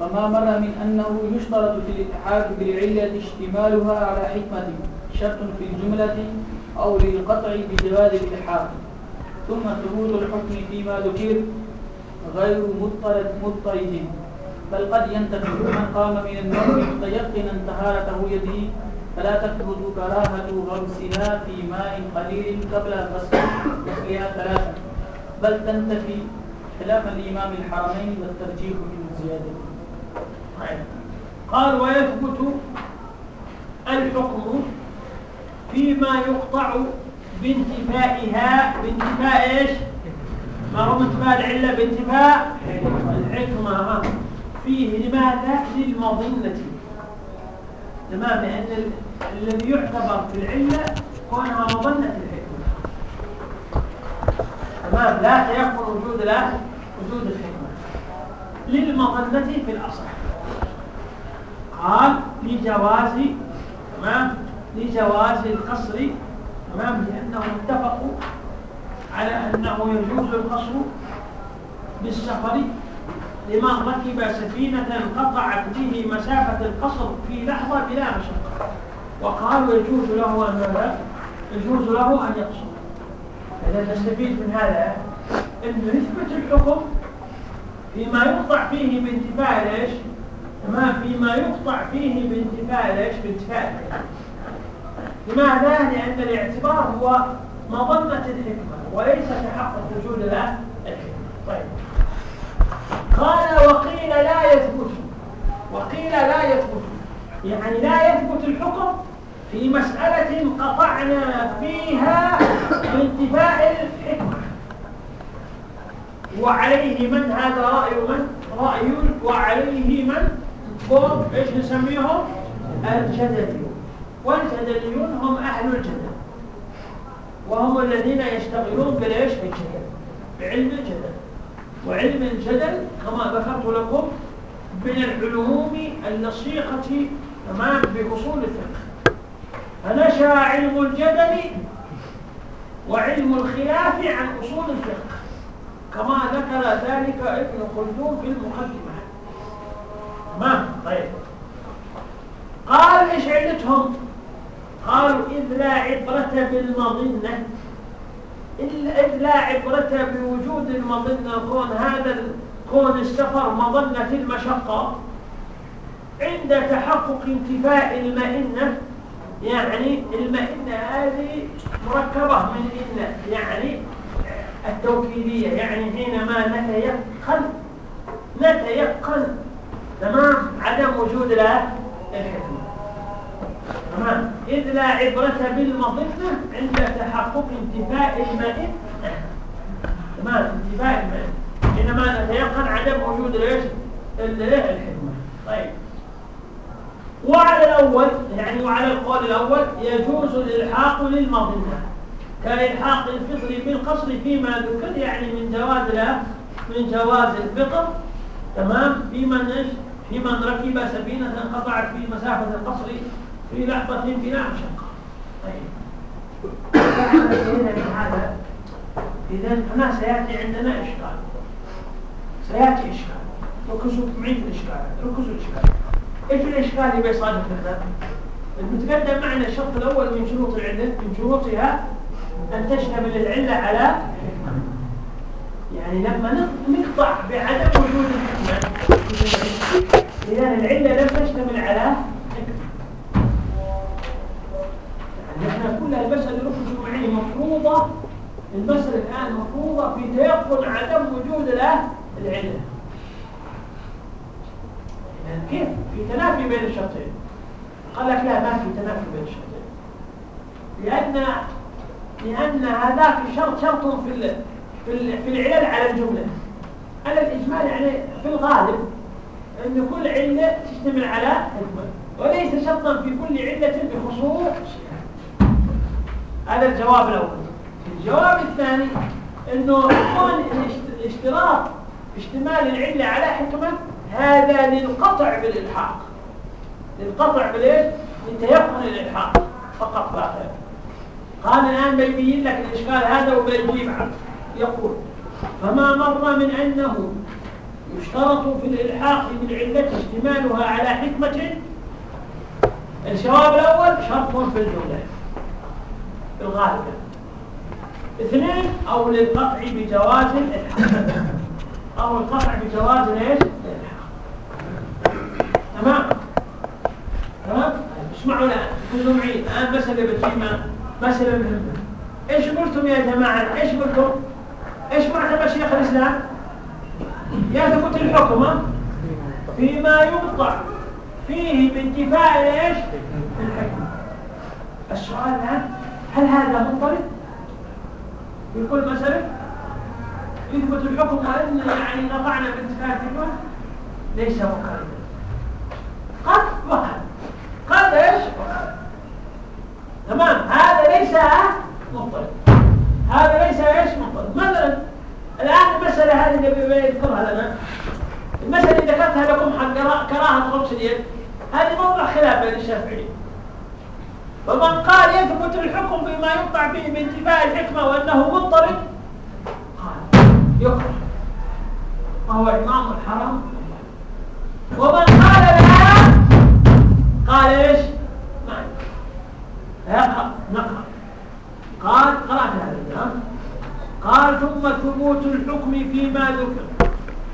فما مر من أنه يشترط في الإلحاق بالعلة اشتمالها على حكمة شرط في الجملة أو للقطع بجواز الإلحاق. ثم ثبوت الحكم فيما ذكر غير مضطرد مضطرد. بل قد ينتفع من قام من النوم متيقنا طهارته يده فلا تثبت كراهة غمسها في ماء قليل قبل غسلها ثلاثا بل تنتفي خلافا لإمام الحرمين والترجيح من زيادة. قال ويثبت الحكم فيما يقطع بانتفائها بانتفاء إيش؟ ما هو انتفاء العلة؟ بانتفاء الحكمة فيه لماذا؟ للمظنة. تمام؟ لأن الذي يعتبر في العلة كونها مظنة الحكمة. تمام؟ لا تيقن وجود لا وجود الحكمة. للمظنة في الأصح. قال لجواز تمام؟ لجواز القصر تمام؟ لأنهم اتفقوا على أنه يجوز القصر بالسفر لمن ركب سفينة قطعت به مسافة القصر في لحظة بلا مشقة. وقالوا يجوز له أن؟ يجوز له أن يقصر. إذا نستفيد من هذا أنه يثبت الحكم فيما يقطع فيه بانتفاء ليش؟ تمام فيما يقطع فيه بانتفاء ليش؟ بانتفاء لماذا؟ لأن الاعتبار هو مظنة الحكمة وليس تحقق وجود الحكمة. طيب. قال وقيل لا يثبت. وقيل لا يثبت. يعني لا يثبت الحكم في مسألة قطعنا فيها بانتفاء الحكمة وعليه من هذا رأي من؟ رأي وعليه من؟ هم إيش نسميهم؟ الجدليون. والجدليون هم أهل الجدل. وهم الذين يشتغلون بالإيش؟ بالجدل بعلم الجدل. وعلم الجدل كما ذكرت لكم من العلوم اللصيقة تمام بأصول الفقه. فنشأ علم الجدل وعلم الخلاف عن أصول الفقه. كما ذكر ذلك ابن خلدون في المقدمة. تمام؟ طيب. قال إيش علتهم؟ قالوا إذ لا عبرة بالمظنة. إذ لا عبرة بوجود المظنة كون هذا كون السفر مظنة المشقة. عند تحقق انتفاء المئنة يعني المئنة هذه مركبة من إن يعني التوكيدية يعني حينما نتيقن نتيقن تمام عدم وجود الحكمة. تمام. إذ لا عبرة بالمظنة عند تحقق انتفاء المئنة تمام انتفاء المئنة حينما نتيقن عدم وجود الحكمة. طيب. وعلى الأول يعني وعلى القول الأول يجوز الإلحاق للمظنة كإلحاق الفطر بالقصر فيما ذكر يعني من جواز لا من جواز الفطر. تمام؟ في من في من ركب سفينة قطعت في مسافة القصر في لحظة بلا مشقة طيب. هذا إذا هنا سيأتي عندنا إشكال. سيأتي إشكال. ركزوا معي في الإشكال. ركزوا الإشكال. إيش الإشكال اللي بيصادف هذا؟ المتقدم معنا الشرط الأول من شروط العلة من شروطها أن تشتمل العله على يعني لما نقطع بعدم وجود الحكمة. إذا العلة لم تشتمل على إحنا كل اللي ركزوا معي مفروضة. المساله الآن مفروضة في تيقن عدم وجود العله يعني كيف؟ في تنافي بين الشرطين. قال لك لا ما في تنافي بين الشرطين. لأن لأن هذاك الشرط شرط في في في العلل على الجملة. على الإجمال يعني في الغالب أن كل علة تشتمل على حكمة وليس شرطا في كل علة بخصوص هذا الجواب الأول. الجواب الثاني أنه يكون اشتراط اشتمال العلة على حكمة هذا للقطع بالإلحاق. للقطع بالإيش؟ لتيقن الإلحاق. فقط لا قال الآن بيبين لك الإشكال هذا وبيجيب عنه. يقول فما مر من أنه يشترط في الإلحاق بالعلة اشتمالها على حكمة؟ الجواب الأول شرط في الجملة. في الغالب اثنين أو للقطع بجواز الإلحاق. أو القطع بجواز إيش؟ تمام؟ تمام؟ اسمعوا الان كلوا معي. الآن مسألة بتجينا مسألة مهمة. إيش قلتم يا جماعة؟ إيش قلتم؟ إيش معتبر شيخ الإسلام؟ يثبت الحكم فيما يقطع فيه بانتفاء إيش؟ الحكم السؤال الان هل هذا مضطرب؟ كل مساله يثبت الحكم وان يعني نطعنا بانتفاء الحكم ليس مقاربا قد وقد قد إيش؟ تمام. هذا ليس مضطرب. هذا ليس إيش مضطرب؟ مثلا الآن المسألة هذه اللي بيذكرها لنا. المسألة اللي ذكرتها لكم حق كراهة خبز اليد هذه موضع خلاف بين الشافعي فمن قال يثبت الحكم بما يقطع فيه بانتفاء الحكمة وأنه مضطرب قال يكره وهو إمام الحرم. ومن قال لها قال إيش؟ يقرأ. نقرأ. قال قرأت هذا الكلام. قال ثم ثبوت الحكم فيما ذكر.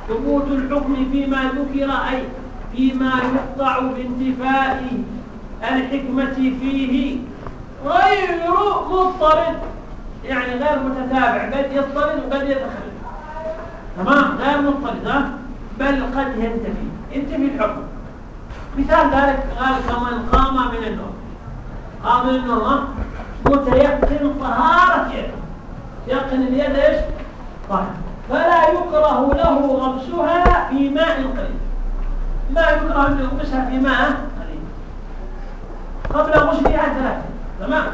ثبوت الحكم فيما ذكر أي فيما يقطع بانتفاء الحكمة فيه غير مضطرد يعني غير متتابع قد يضطرد وقد يتخلف. تمام؟ غير مضطرد ها؟ بل قد ينتفي ينتفي الحكم. مثال ذلك قال كمن قام من النوم. قام من النوم متيقن طهارة يده. يقن اليد إيش؟ طهر فلا يكره له غمسها في ماء قليل. ما يكره أن يغمسها في ماء؟ قبل غسلها ثلاثة. تمام؟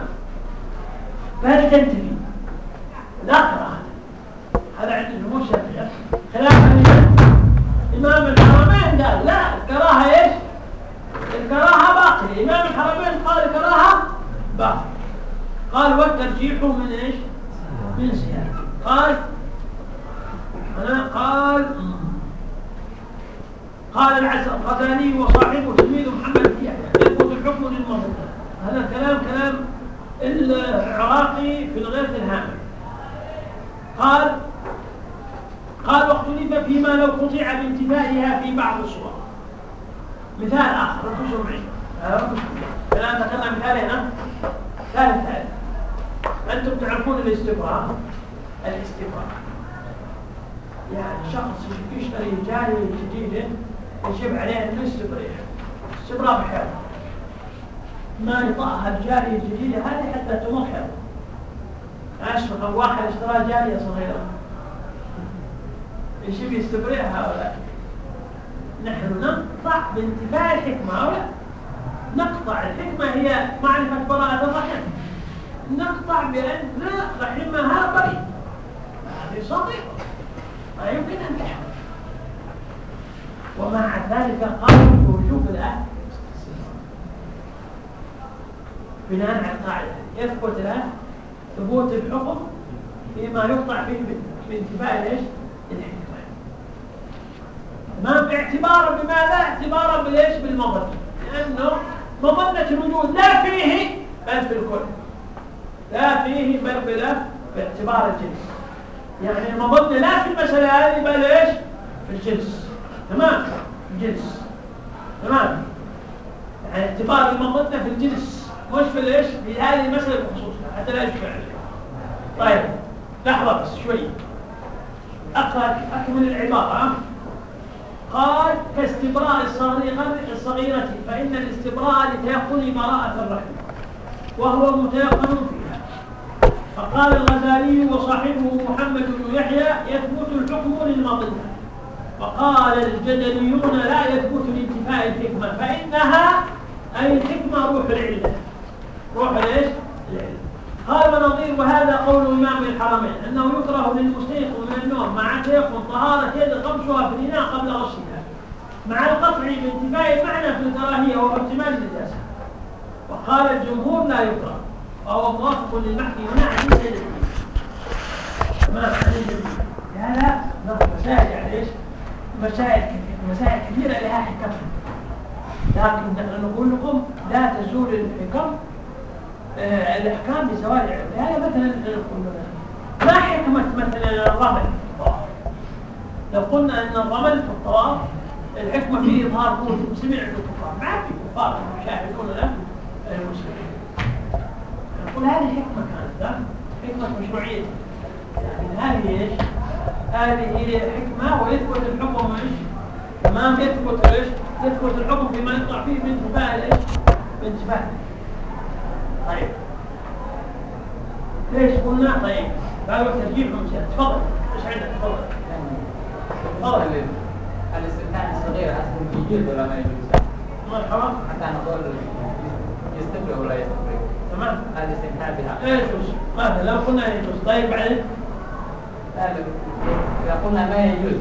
فهل تنتفي لا هذا. عند الجمهور الشافعي خلافا إمام الحرمين قال لا الكراهة إيش؟ الكراهة باقية إمام الحرمين قال الكراهة باقية قال والترجيح من إيش؟ من سياسة قال أنا قال قال الغزالي وصاحبه تلميذ محمد بن يحيى الحكم للمنطق هذا الكلام كلام العراقي في الغيث الهامل قال قال واختلف فيما لو قطع بانتفائها في بعض الصور. مثال آخر ركزوا معي الان ذكرنا مثال هنا ثالث ثالث. أنتم تعرفون الاستبراء؟ الاستبراء. يعني شخص يشتري جارية جديدة يجب عليه انه يستبريها استبراء بحياته. ما يطأها الجارية الجديدة هذه حتى حياته أشفق واحد اشترى جارية صغيرة. يجب يستبرئ هؤلاء نحن نقطع بانتفاع الحكمة هؤلاء نقطع الحكمة هي معرفة براءة الرحم. نقطع بأن رحمها بريء هذه صديقة لا يمكن أن تحمل. ومع ذلك قالوا بوجوب الأهل بناء على القاعدة يثبت له ثبوت الحكم فيما يقطع فيه بانتفاء إيش؟ ما باعتبار بماذا؟ اعتبارا بالايش؟ بالمظنة لأنه مظنة الوجود لا فيه بل في الكل لا فيه بل بلا باعتبار الجنس يعني المظنة لا في المسألة هذه بل إيش؟ في الجنس تمام؟ الجنس تمام؟ يعني اعتبار المظنة في الجنس مش في الايش؟ في هذه المسألة بخصوصها حتى لا يشبع طيب لحظة بس شوي. أقرأ أكمل العبارة قال كاستبراء الصغيرة الصغيرة فإن الاستبراء لتيقن براءة الرحم وهو متيقن فيها. فقال الغزالي وصاحبه محمد بن يحيى يثبت الحكم للمظنة وقال الجدليون لا يثبت لانتفاء الحكمة فإنها أي الحكمة روح العلة. روح ليش؟ العلة قال ونظير وهذا قول إمام الحرمين أنه يكره للمستيقظ من النوم مع تيقظ طهارة يد خمسها في الإناء قبل غسلها مع القطع بانتفاء المعنى في الكراهية وهو احتمال النجاسة وقال الجمهور لا يكره وهو موافق للمحكي هنا عن الجديد تمام عن الجديد لا لا مسائل يعني إيش؟ مسائل مسائل كثيرة لها حكم لكن نقول لكم لا تزول الحكم آه، الإحكام بزوال لهذا مثلا ما حكمة مثلا الرمل لو قلنا أن الرمل في الطواف الحكمة في إظهار قوه المسلمين عند الكفار ما في كفار يشاهدون المسلمين نقول هذه حكمة كانت حكمة مشروعية يعني هذه إيش؟ هذه حكمة ويثبت الحكم إيش؟ تمام يثبت إيش؟ يثبت الحكم فيما يقع فيه من انتفاء إيش؟ من انتفاء طيب. ليش قلنا طيب؟ قالوا ترجيح ممتاز تفضل. إيش عندك؟ تفضل. تفضل. الاستمتاع الصغير أصلا يجوز ولا ما يجوز؟ مرحبا حتى نقول يستمر ولا يستمر. تمام. الاستمتاع بها. يجوز؟ ماذا؟ لو قلنا يجوز. طيب بعدين؟ اذا قلنا ما يجوز.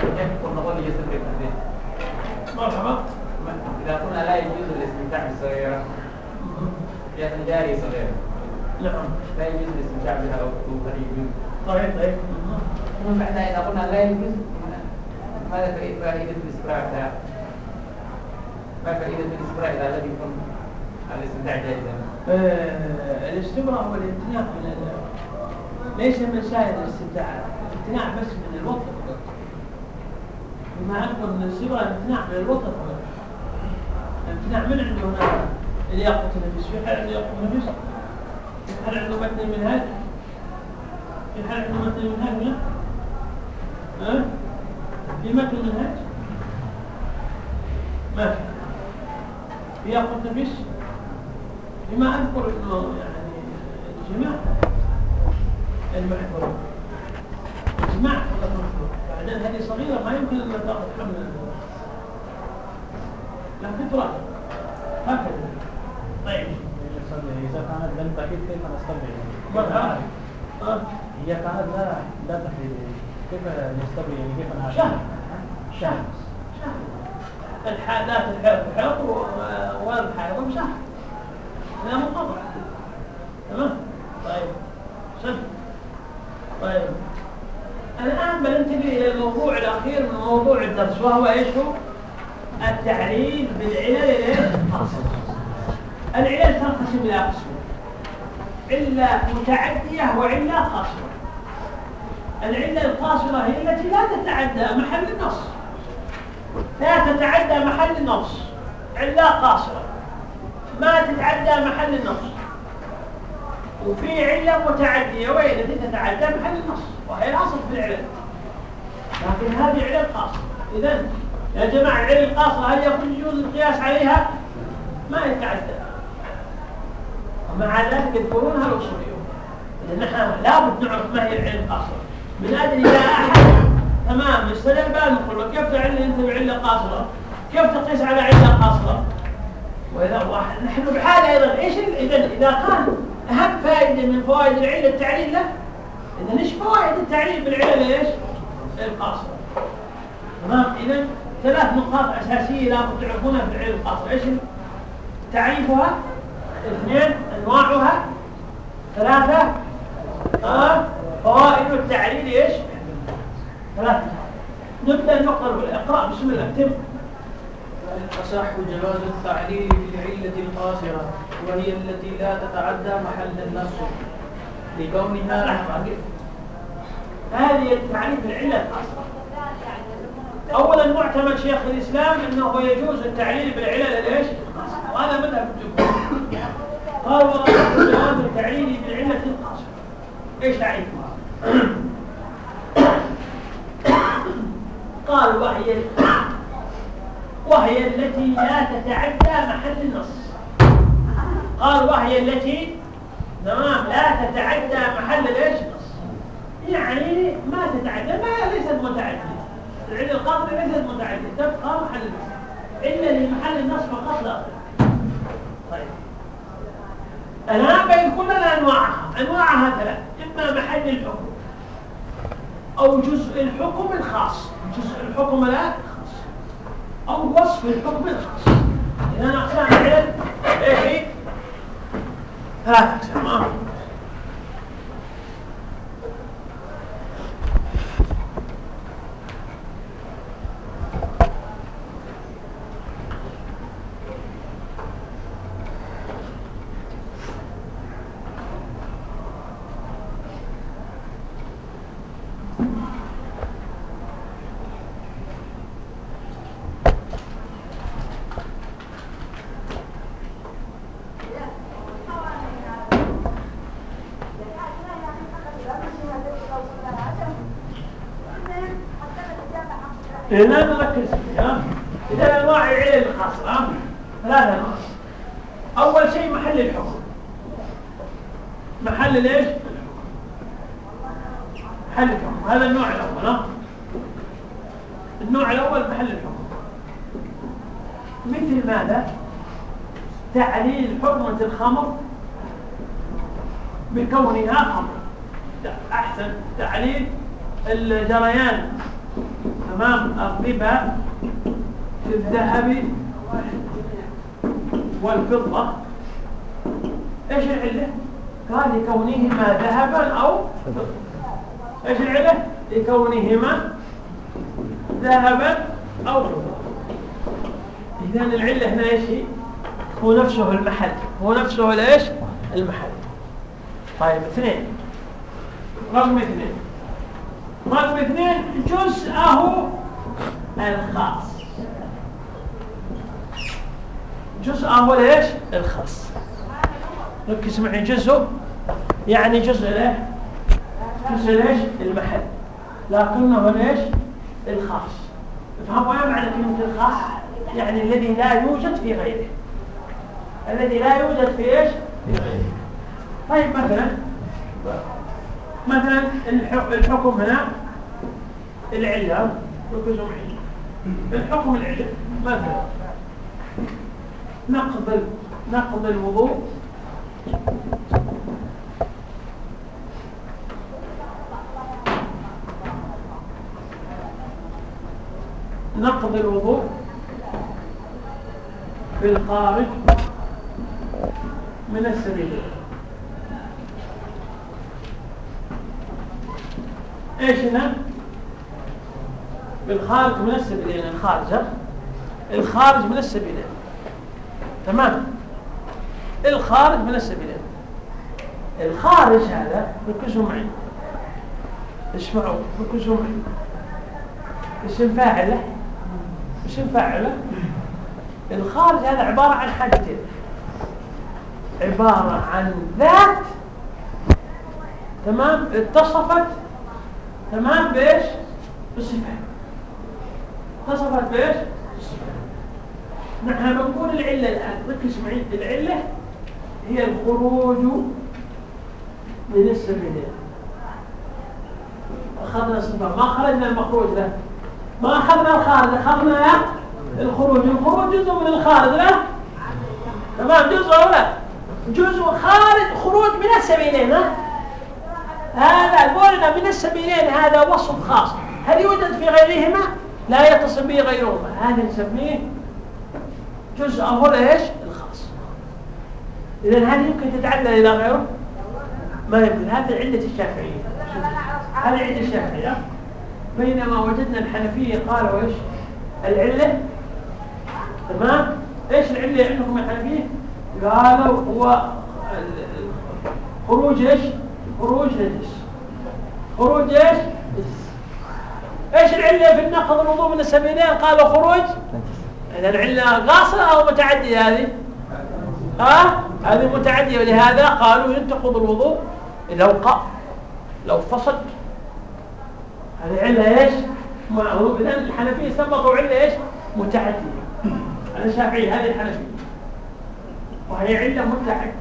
كيف نقول يستمر مرحبا إذا قلنا لا يجوز الاستمتاع بالصغيرة. يعني جاري صغير. نعم. لا يجوز الاستمتاع بها أو طيب طيب. ثم بعد إذا قلنا لا يجوز ماذا فائده الاستمتاع ما فائده الاستمتاع إذا لم يكن الاستمتاع جائزا آه الاستمرار هو الامتناع من. ليس من سائر الاستمتاع الامتناع بس من الوقت بما أكبر من الصبغة امتناع من الوطن. امتناع من عنده هنا الياقوت النفس في حال ياقوت النفس في حال عنده متن المنهاج في حال عنده متن هنا ها؟ في متن المنهاج ما في. ياقوت نفس بما أذكر أنه يعني الجماع. المحفوظ الجماع فقط محفوظ بعدين هذه صغيرة ما يمكن أن تأخذ حمل لكن تراجع هكذا طيب إذا مرة آه. هي كانت لا لا تحيد كيف نستبعد يعني كيف نعرف؟ شهر شهر شهر الحالات الحيض الحيض والحيض بشهر لا منقطع تمام طيب سم طيب الآن بننتقل إلى الموضوع الأخير من موضوع الدرس وهو إيش هو؟ التعريف بالعلل؟ العلل تنقسم إلى قسمين علة متعدية وعلة قاصرة العلة القاصرة هي التي لا تتعدى محل النص. لا تتعدى محل النص. علة قاصرة. ما تتعدى محل النص. وفي علة متعدية. وهي التي تتعدى محل النص؟ وهي الأصل في العلل لكن هذه علل قاصرة إذا يا جماعة العلل القاصرة هل يكون يجوز القياس عليها؟ ما يتعدى. ومع ذلك يذكرونها الأصوليون إذا نحن لابد نعرف ما هي العلل القاصرة من أجل إذا أحد تمام يستدل بقى نقول كيف تعلل أنت بعلة قاصرة؟ كيف تقيس على علة قاصرة؟ وإذا واحد نحن بحاجة أيضا. إيش إذا إذا كان أهم فائدة من فوائد العلة التعليل له؟ إذا إيش فوائد التعليل بالعلل إيش؟ القاصرة. تمام؟ إذا ثلاث نقاط أساسية لابد تعرفونها في العلل القاصرة. إيش تعريفها؟ اثنين أنواعها. ثلاثة. آه فوائد التعليل إيش؟ ثلاثة. نبدأ النقطة الأولى. اقرأ بسم الله. اكتب الأصح جواز التعليل بالعلة القاصرة وهي التي لا تتعدى محل النص. لكونها هذه التعريف العلة القاصرة. أولا معتمد شيخ الإسلام أنه يجوز التعليل بالعلل الإيش؟ وهذا مذهب الجمهور. قال ورأيت جواز التعليل بالعلة القاصرة إيش تعريفها؟ قال وهي وهي التي لا تتعدى محل النص. قال وهي التي تمام لا تتعدى محل النص. يعني ما تتعدى ما ليست متعدية العلة القاطبة ليست متعدية تبقى محل النص إلا لمحل النص فقط لا طيب. الآن بيكون لنا أنواعها أنواعها ثلاث إما محل الحكم أو جزء الحكم الخاص. جزء الحكم لا أو وصف الحكم الخاص. إذا أقسام العلم إيه؟ هي؟ ثلاث أقسام لا نركز فيها إذا أنواع العلل الخاصة ثلاثة أنواع أول شيء محل الحكم محل ليش؟ محل الحكم هذا النوع الأول النوع الأول محل الحكم مثل ماذا؟ تعليل حرمة الخمر بكونها خمر أحسن تعليل الجريان تمام الربا في الذهب والفضة إيش العلة؟ قال لكونهما ذهبا أو إيش العلة؟ لكونهما ذهبا أو فضة اذا العلة هنا إيش هي؟ هو نفسه المحل. هو نفسه الايش؟ المحل. طيب اثنين. رقم اثنين. رقم اثنين جزءه الخاص. جزء هو ليش؟ الخاص. ركز معي جزء يعني جزء ليه جزء ليش؟ المحل. لكنه ليش؟ إلخاص. افهموا ما معنى كلمة إلخاص يعني الذي لا يوجد في غيره. الذي لا يوجد في إيش؟ في غيره. طيب مثلا مثلا الحكم هنا العلة ركزوا معي الحكم العلة مثلا نقض نقض الوضوء. نقض الوضوء في الخارج من السبيل إيش هنا؟ بالخارج من السبيلين الخارج الخارج من السبيلين تمام؟ الخارج من السبيلين الخارج هذا ركزوا معي اسمعوا ركزوا معي اسم فاعله اسم فاعله الخارج هذا عبارة عن حاجتين عبارة عن ذات. تمام؟ اتصفت. تمام؟ بإيش؟ بصفة اتصفت بإيش؟ نحن بنقول العلة الآن. ركز معي العلة. هي الخروج من السبيلين أخذنا الصفة. ما خرجنا المخروج له ما أخذنا الخارج أخذنا الخروج الخروج جزء من الخارج لا؟ تمام جزء أو لا؟ جزء خارج خروج من السبيلين ها؟ هذا قولنا من السبيلين هذا وصف خاص. هل يوجد في غيرهما؟ لا يتصل به غيرهما. هذا نسميه جزء هو إيش؟ الخاص. اذا هل يمكن تتعدل إلى غيره؟ ما يمكن. هذه عله الشافعية. هذه عله الشافعية. بينما وجدنا الحنفية قالوا إيش؟ العلة. تمام؟ إيش العلة عندكم الحنفية؟ قالوا هو خروج إيش؟ خروج نجس خروج إيش؟ إيش العلة في النقض الوضوء من السبيلين قالوا خروج إذا العلة قاصره أو متعدية هذه؟ ها؟ هذه متعدية. ولهذا قالوا ينتقض الوضوء لو قا لو فصل هذه علة إيش؟ إذا الحنفية سبقوا علة إيش؟ متعدية. هذا الشافعي هذه الحنفية. وهي علة متعدية.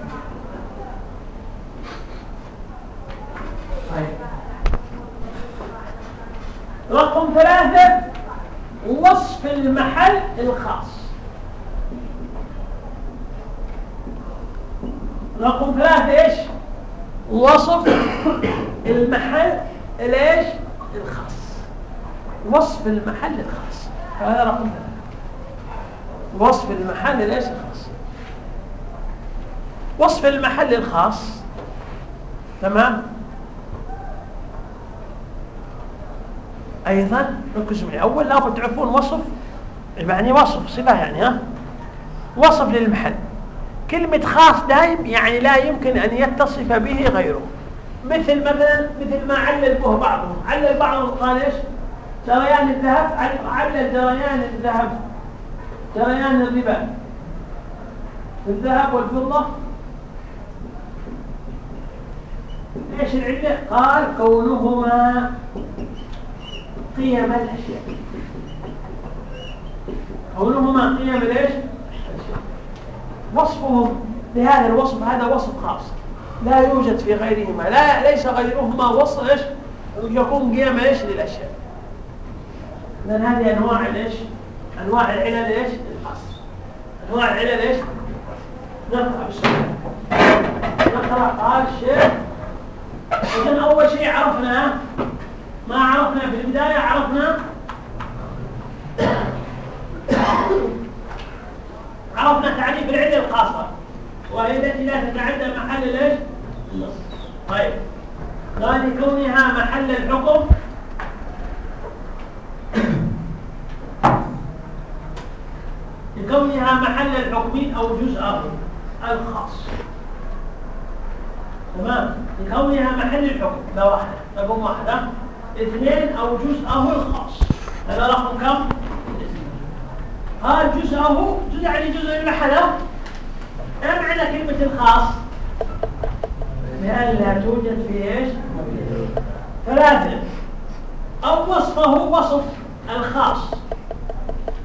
طيب. رقم ثلاثة وصف المحل الخاص. رقم ثلاثة إيش؟ وصف المحل الإيش؟ الخاص. وصف المحل الخاص. هذا رقم ثلاثة. وصف المحل الايش الخاص وصف المحل الخاص. تمام؟ أيضا ركزوا معي. أول لابد تعرفون وصف يعني وصف صفة يعني ها؟ وصف للمحل. كلمة خاص دائم يعني لا يمكن أن يتصف به غيره. مثل مثلا مثل ما علل به بعضهم. علل بعضهم قال إيش؟ جريان الذهب. علل جريان الذهب. جريان الربا. الذهب والفضة. إيش العلة؟ قال كونهما قيم الأشياء. كونهما قيم الإيش؟ وصفهم لهذا الوصف هذا وصف خاص. لا يوجد في غيرهما. لا ليس غيرهما وصف إيش؟ يكون قيم إيش؟ للأشياء. لأن هذه أنواع الايش أنواع العلل إيش؟ الخاص أنواع العلل إيش؟ نقرأ بالسؤال نقرأ قال الشيخ اذا أول شيء عرفنا ما عرفنا في البداية عرفنا عرفنا تعريف العله الخاصة. وهي التي لا تتعدى محل الايش طيب. قال لكونها محل الحكم. لكونها محل الحكم أو جزءه الخاص. تمام؟ لكونها محل الحكم. ده واحدة. رقم واحدة. اثنين أو جزءه الخاص. هذا رقم كم؟ قال جزءه جزء يعني جزء المحله ما معنى كلمة الخاص؟ لأن توجد في إيش؟ ثلاثة أو وصفه وصف الخاص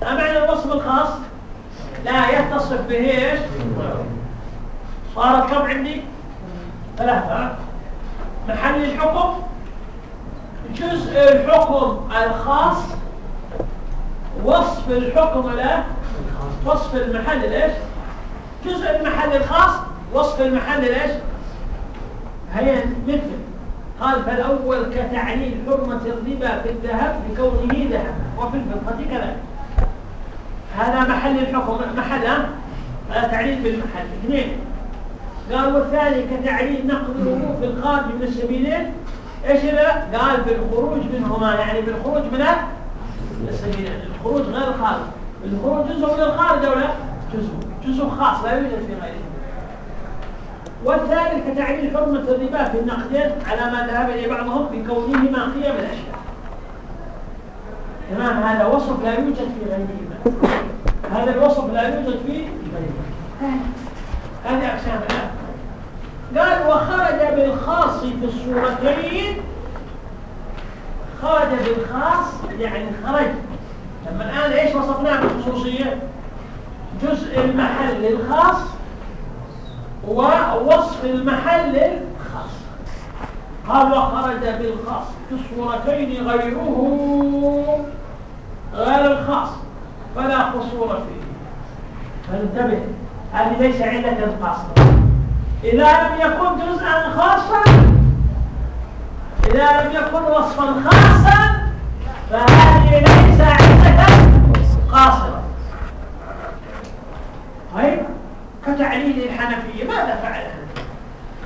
ما معنى الوصف الخاص؟ لا يتصف به إيش؟ صارت كم عندي؟ ثلاثة محل الحكم جزء الحكم الخاص وصف الحكم له وصف المحل ليش جزء المحل الخاص وصف المحل ليش؟ هي مثل. قال فالأول كتعليل حرمة الربا في الذهب لكونه ذهب وفي الفضة كذلك. هذا محل الحكم محل هذا تعليل بالمحل. اثنين. قال والثاني كتعليل نقل الأمور في الخارج من السبيلين. إيش؟ قال بالخروج منهما يعني بالخروج من السبيلين. الخروج غير الخارج الخروج جزء من الخارج أو لا؟ جزء. جزء خاص لا يوجد في غيره. والثالث كتعليل حرمة الربا في النقدين على ما ذهب إليه بعضهم بكونهما قيم الأشياء. تمام؟ هذا وصف لا يوجد في غيرهما. هذا الوصف لا يوجد في غيرهما. هذه أقسام الآن. قال وخرج بالخاص في الصورتين. خرج بالخاص يعني خرج. لما الآن إيش وصفناه بالخصوصية جزء المحل الخاص ووصف المحل الخاص. قال وخرج بالخاص في الصورتين غيره غير الخاص فلا قصور فيه. فانتبه هذه ليس علة قاصرة إذا لم يكن جزءا خاصا إذا لم يكن وصفا خاصا فهذه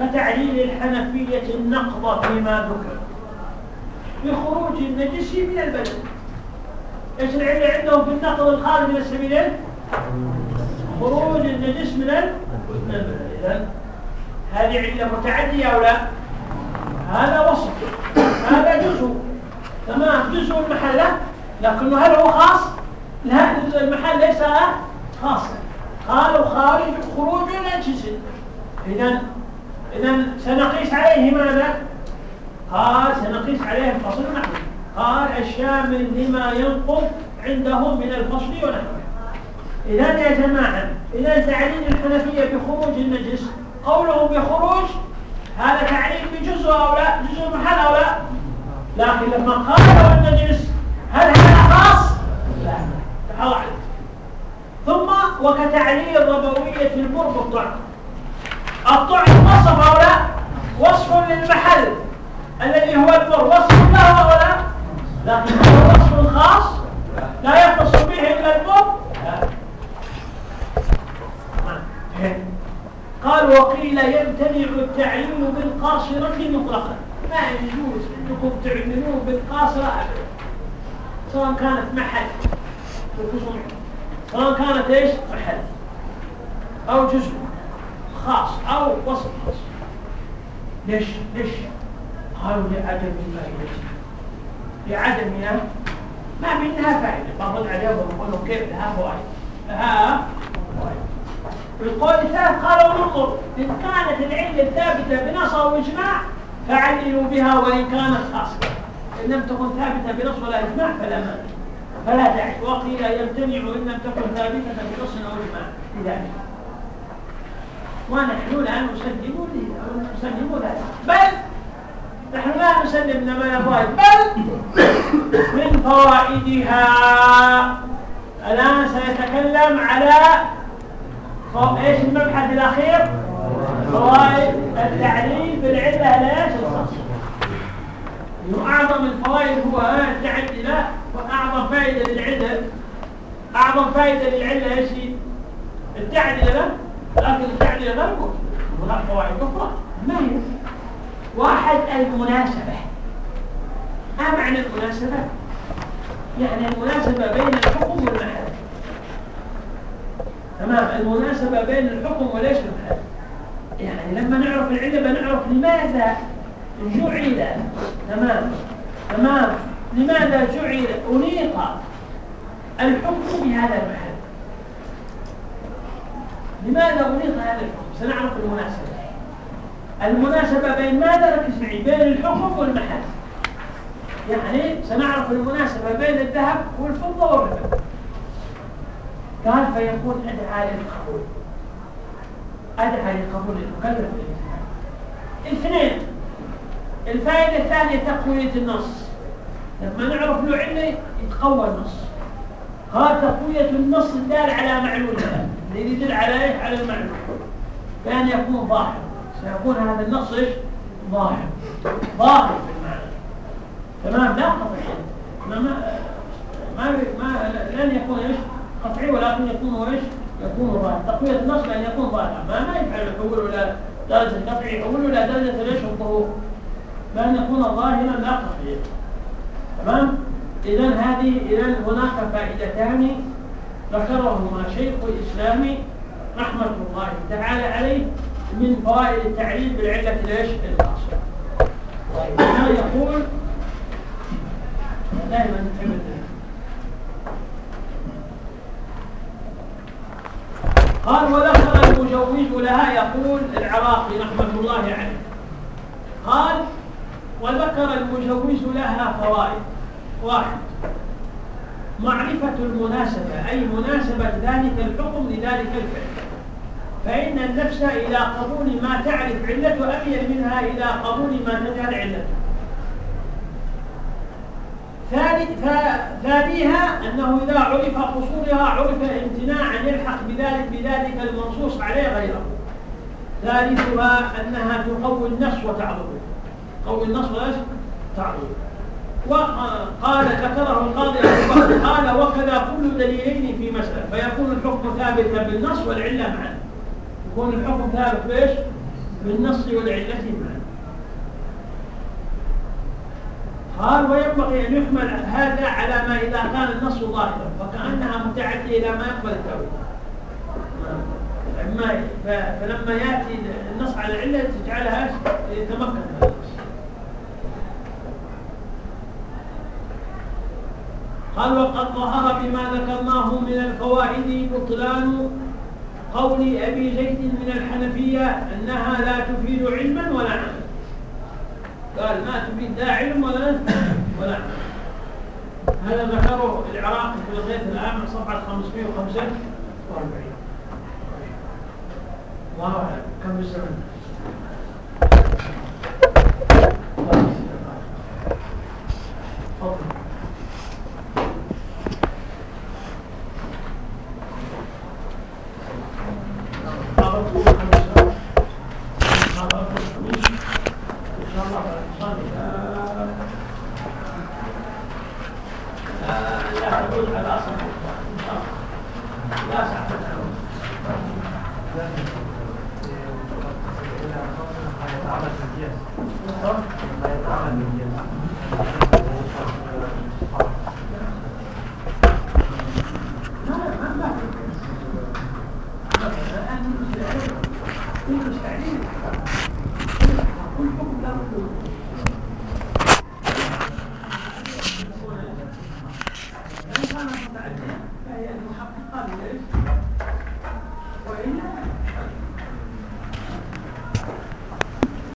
كتعليل الحنفية النقض فيما ذكر. بخروج النجس من البدن إيش العلة عندهم في النقض الخارج من السبيلين خروج النجس من البدن هذه علة متعدية أو لا؟ هذا وصف. هذا جزء. تمام. جزء المحلة لكنه هل هو خاص؟ لا المحل ليس خاصا. قالوا خارج خروج نجس إذا إذا سنقيس عليه ماذا؟ قال سنقيس عليه الفصل نحو قال الشامل لما ينقض عندهم من الفصل ونحوه. إذا يا جماعة إذا تعليل الحنفية بخروج النجس قوله بخروج هذا تعليل بجزء أو لا؟ جزء محل أو لا؟ لكن لما قالوا النجس هل هذا خاص؟ لا. تعال ثم وكتعليل ربوية المر بالطعم الطعم وصف أو لا وصف للمحل الذي هو المر وصف له أو لا لكن هو وصف خاص لا يختص به إلا المر قال وقيل يمتنع التعليل بالقاصرة مطلقا. ما يجوز إنكم تعملوه بالقاصرة ابدا. سواء كانت محل سواء كانت إيش؟ محل أو جزء. خاص أو وصف خاص. ليش؟ ليش؟ قالوا لعدم فائدته لعدمها ما منها فائدة. برد عليهم ونقول كيف لها فوائد؟ لها فوائد. القول الثالث قالوا ننظر إن كانت العلة ثابتة بنص أو إجماع فعللوا بها وإن كانت خاصة. إن لم تكن ثابتة بنص ولا إجماع فلا مانع. فلا داعي. وقيل يمتنع إن لم تكن ثابتة بنص أو إجماع. لذلك. ونحن لا نسلم نسلم ذلك بل نحن لا نسلم لما فوائد بل من فوائدها الآن سنتكلم على إيش المبحث الأخير؟ فوائد التعليل بالعلة ليش اعظم الفوائد هو التعدي لا وأعظم فائدة للعلة. أعظم فائدة للعلة إيش التعديل لا. لكن التعديل غير موجود هناك فوائد أخرى. ما هي واحد المناسبة. ما معنى المناسبة؟ يعني المناسبة بين الحكم والمحل تمام؟ المناسبة بين الحكم وليش الحد يعني لما نعرف العلة بنعرف لماذا جعل. تمام؟ تمام؟ لماذا جعل؟ أنيق الحكم بهذا المحل لماذا أريد هذا الحكم؟ سنعرف المناسبة. المناسبة بين ماذا ركز معي بين الحكم والمحاسن. يعني سنعرف المناسبة بين الذهب والفضة والربا. قال فيكون أدعى للقبول أدعى للقبول المكلف اثنين الفائدة الثانية تقوية النص. لما نعرف له علة يتقوى النص. هذا تقوية النص الدال على معلول اللي يدل على إيش على المعلول بأن يكون ظاهر سيكون هذا النص إيش؟ ظاهر ظاهر في المعنى. تمام؟ لا قطعي ما ما ما, لن يكون إيش؟ قطعي ولكن يكون إيش؟ يكون ظاهر تقوية النص بأن يكون ظاهر ما ما يفعل يحول إلى درجة القطعي يحول إلى درجة إيش؟ الظهور بأن يكون ظاهرا لا قطعيا تمام؟ إذا هذه إذا هناك فائدتان ذكرهما شيخ الإسلام رحمة الله تعالى عليه من فوائد التعليل بالعلة ليش الخاصة هنا يقول دائما نحب قال وذكر المجوز لها يقول العراقي رحمة الله عليه. قال وذكر المجوز لها فوائد. واحد. معرفة المناسبة أي مناسبة ذلك الحكم لذلك الفعل. فإن النفس إلى قبول ما تعرف علته أميل منها إلى قبول ما تجهل علته ثانيها أنه إذا عرف قصورها عرف امتناعا يلحق بذلك بذلك المنصوص عليه غيره. ثالثها أنها تقوي النص وتعظمه قوي النص وإيش؟ تعظمه وقال ذكره القاضي قال وكذا كل دليلين في مسألة فيكون الحكم ثابتا بالنص والعلة معا. يكون الحكم ثابت بإيش؟ بالنص والعلة معا. قال وينبغي أن يحمل هذا على ما إذا كان النص ظاهرا فكأنها متعدية إلى ما يقبل التأويل. فلما يأتي النص على العلة تجعلها يتمكن هذا قال وقد ظهر بما ذكرناه من الفوائد بطلان قول أبي زيد من الحنفية أنها لا تفيد علما ولا عملا قال ما تفيد لا علم ولا ولا هذا ذكره العراقي في الغيث العام صفحة 545 الله أعلم. كم الزمن تفضل.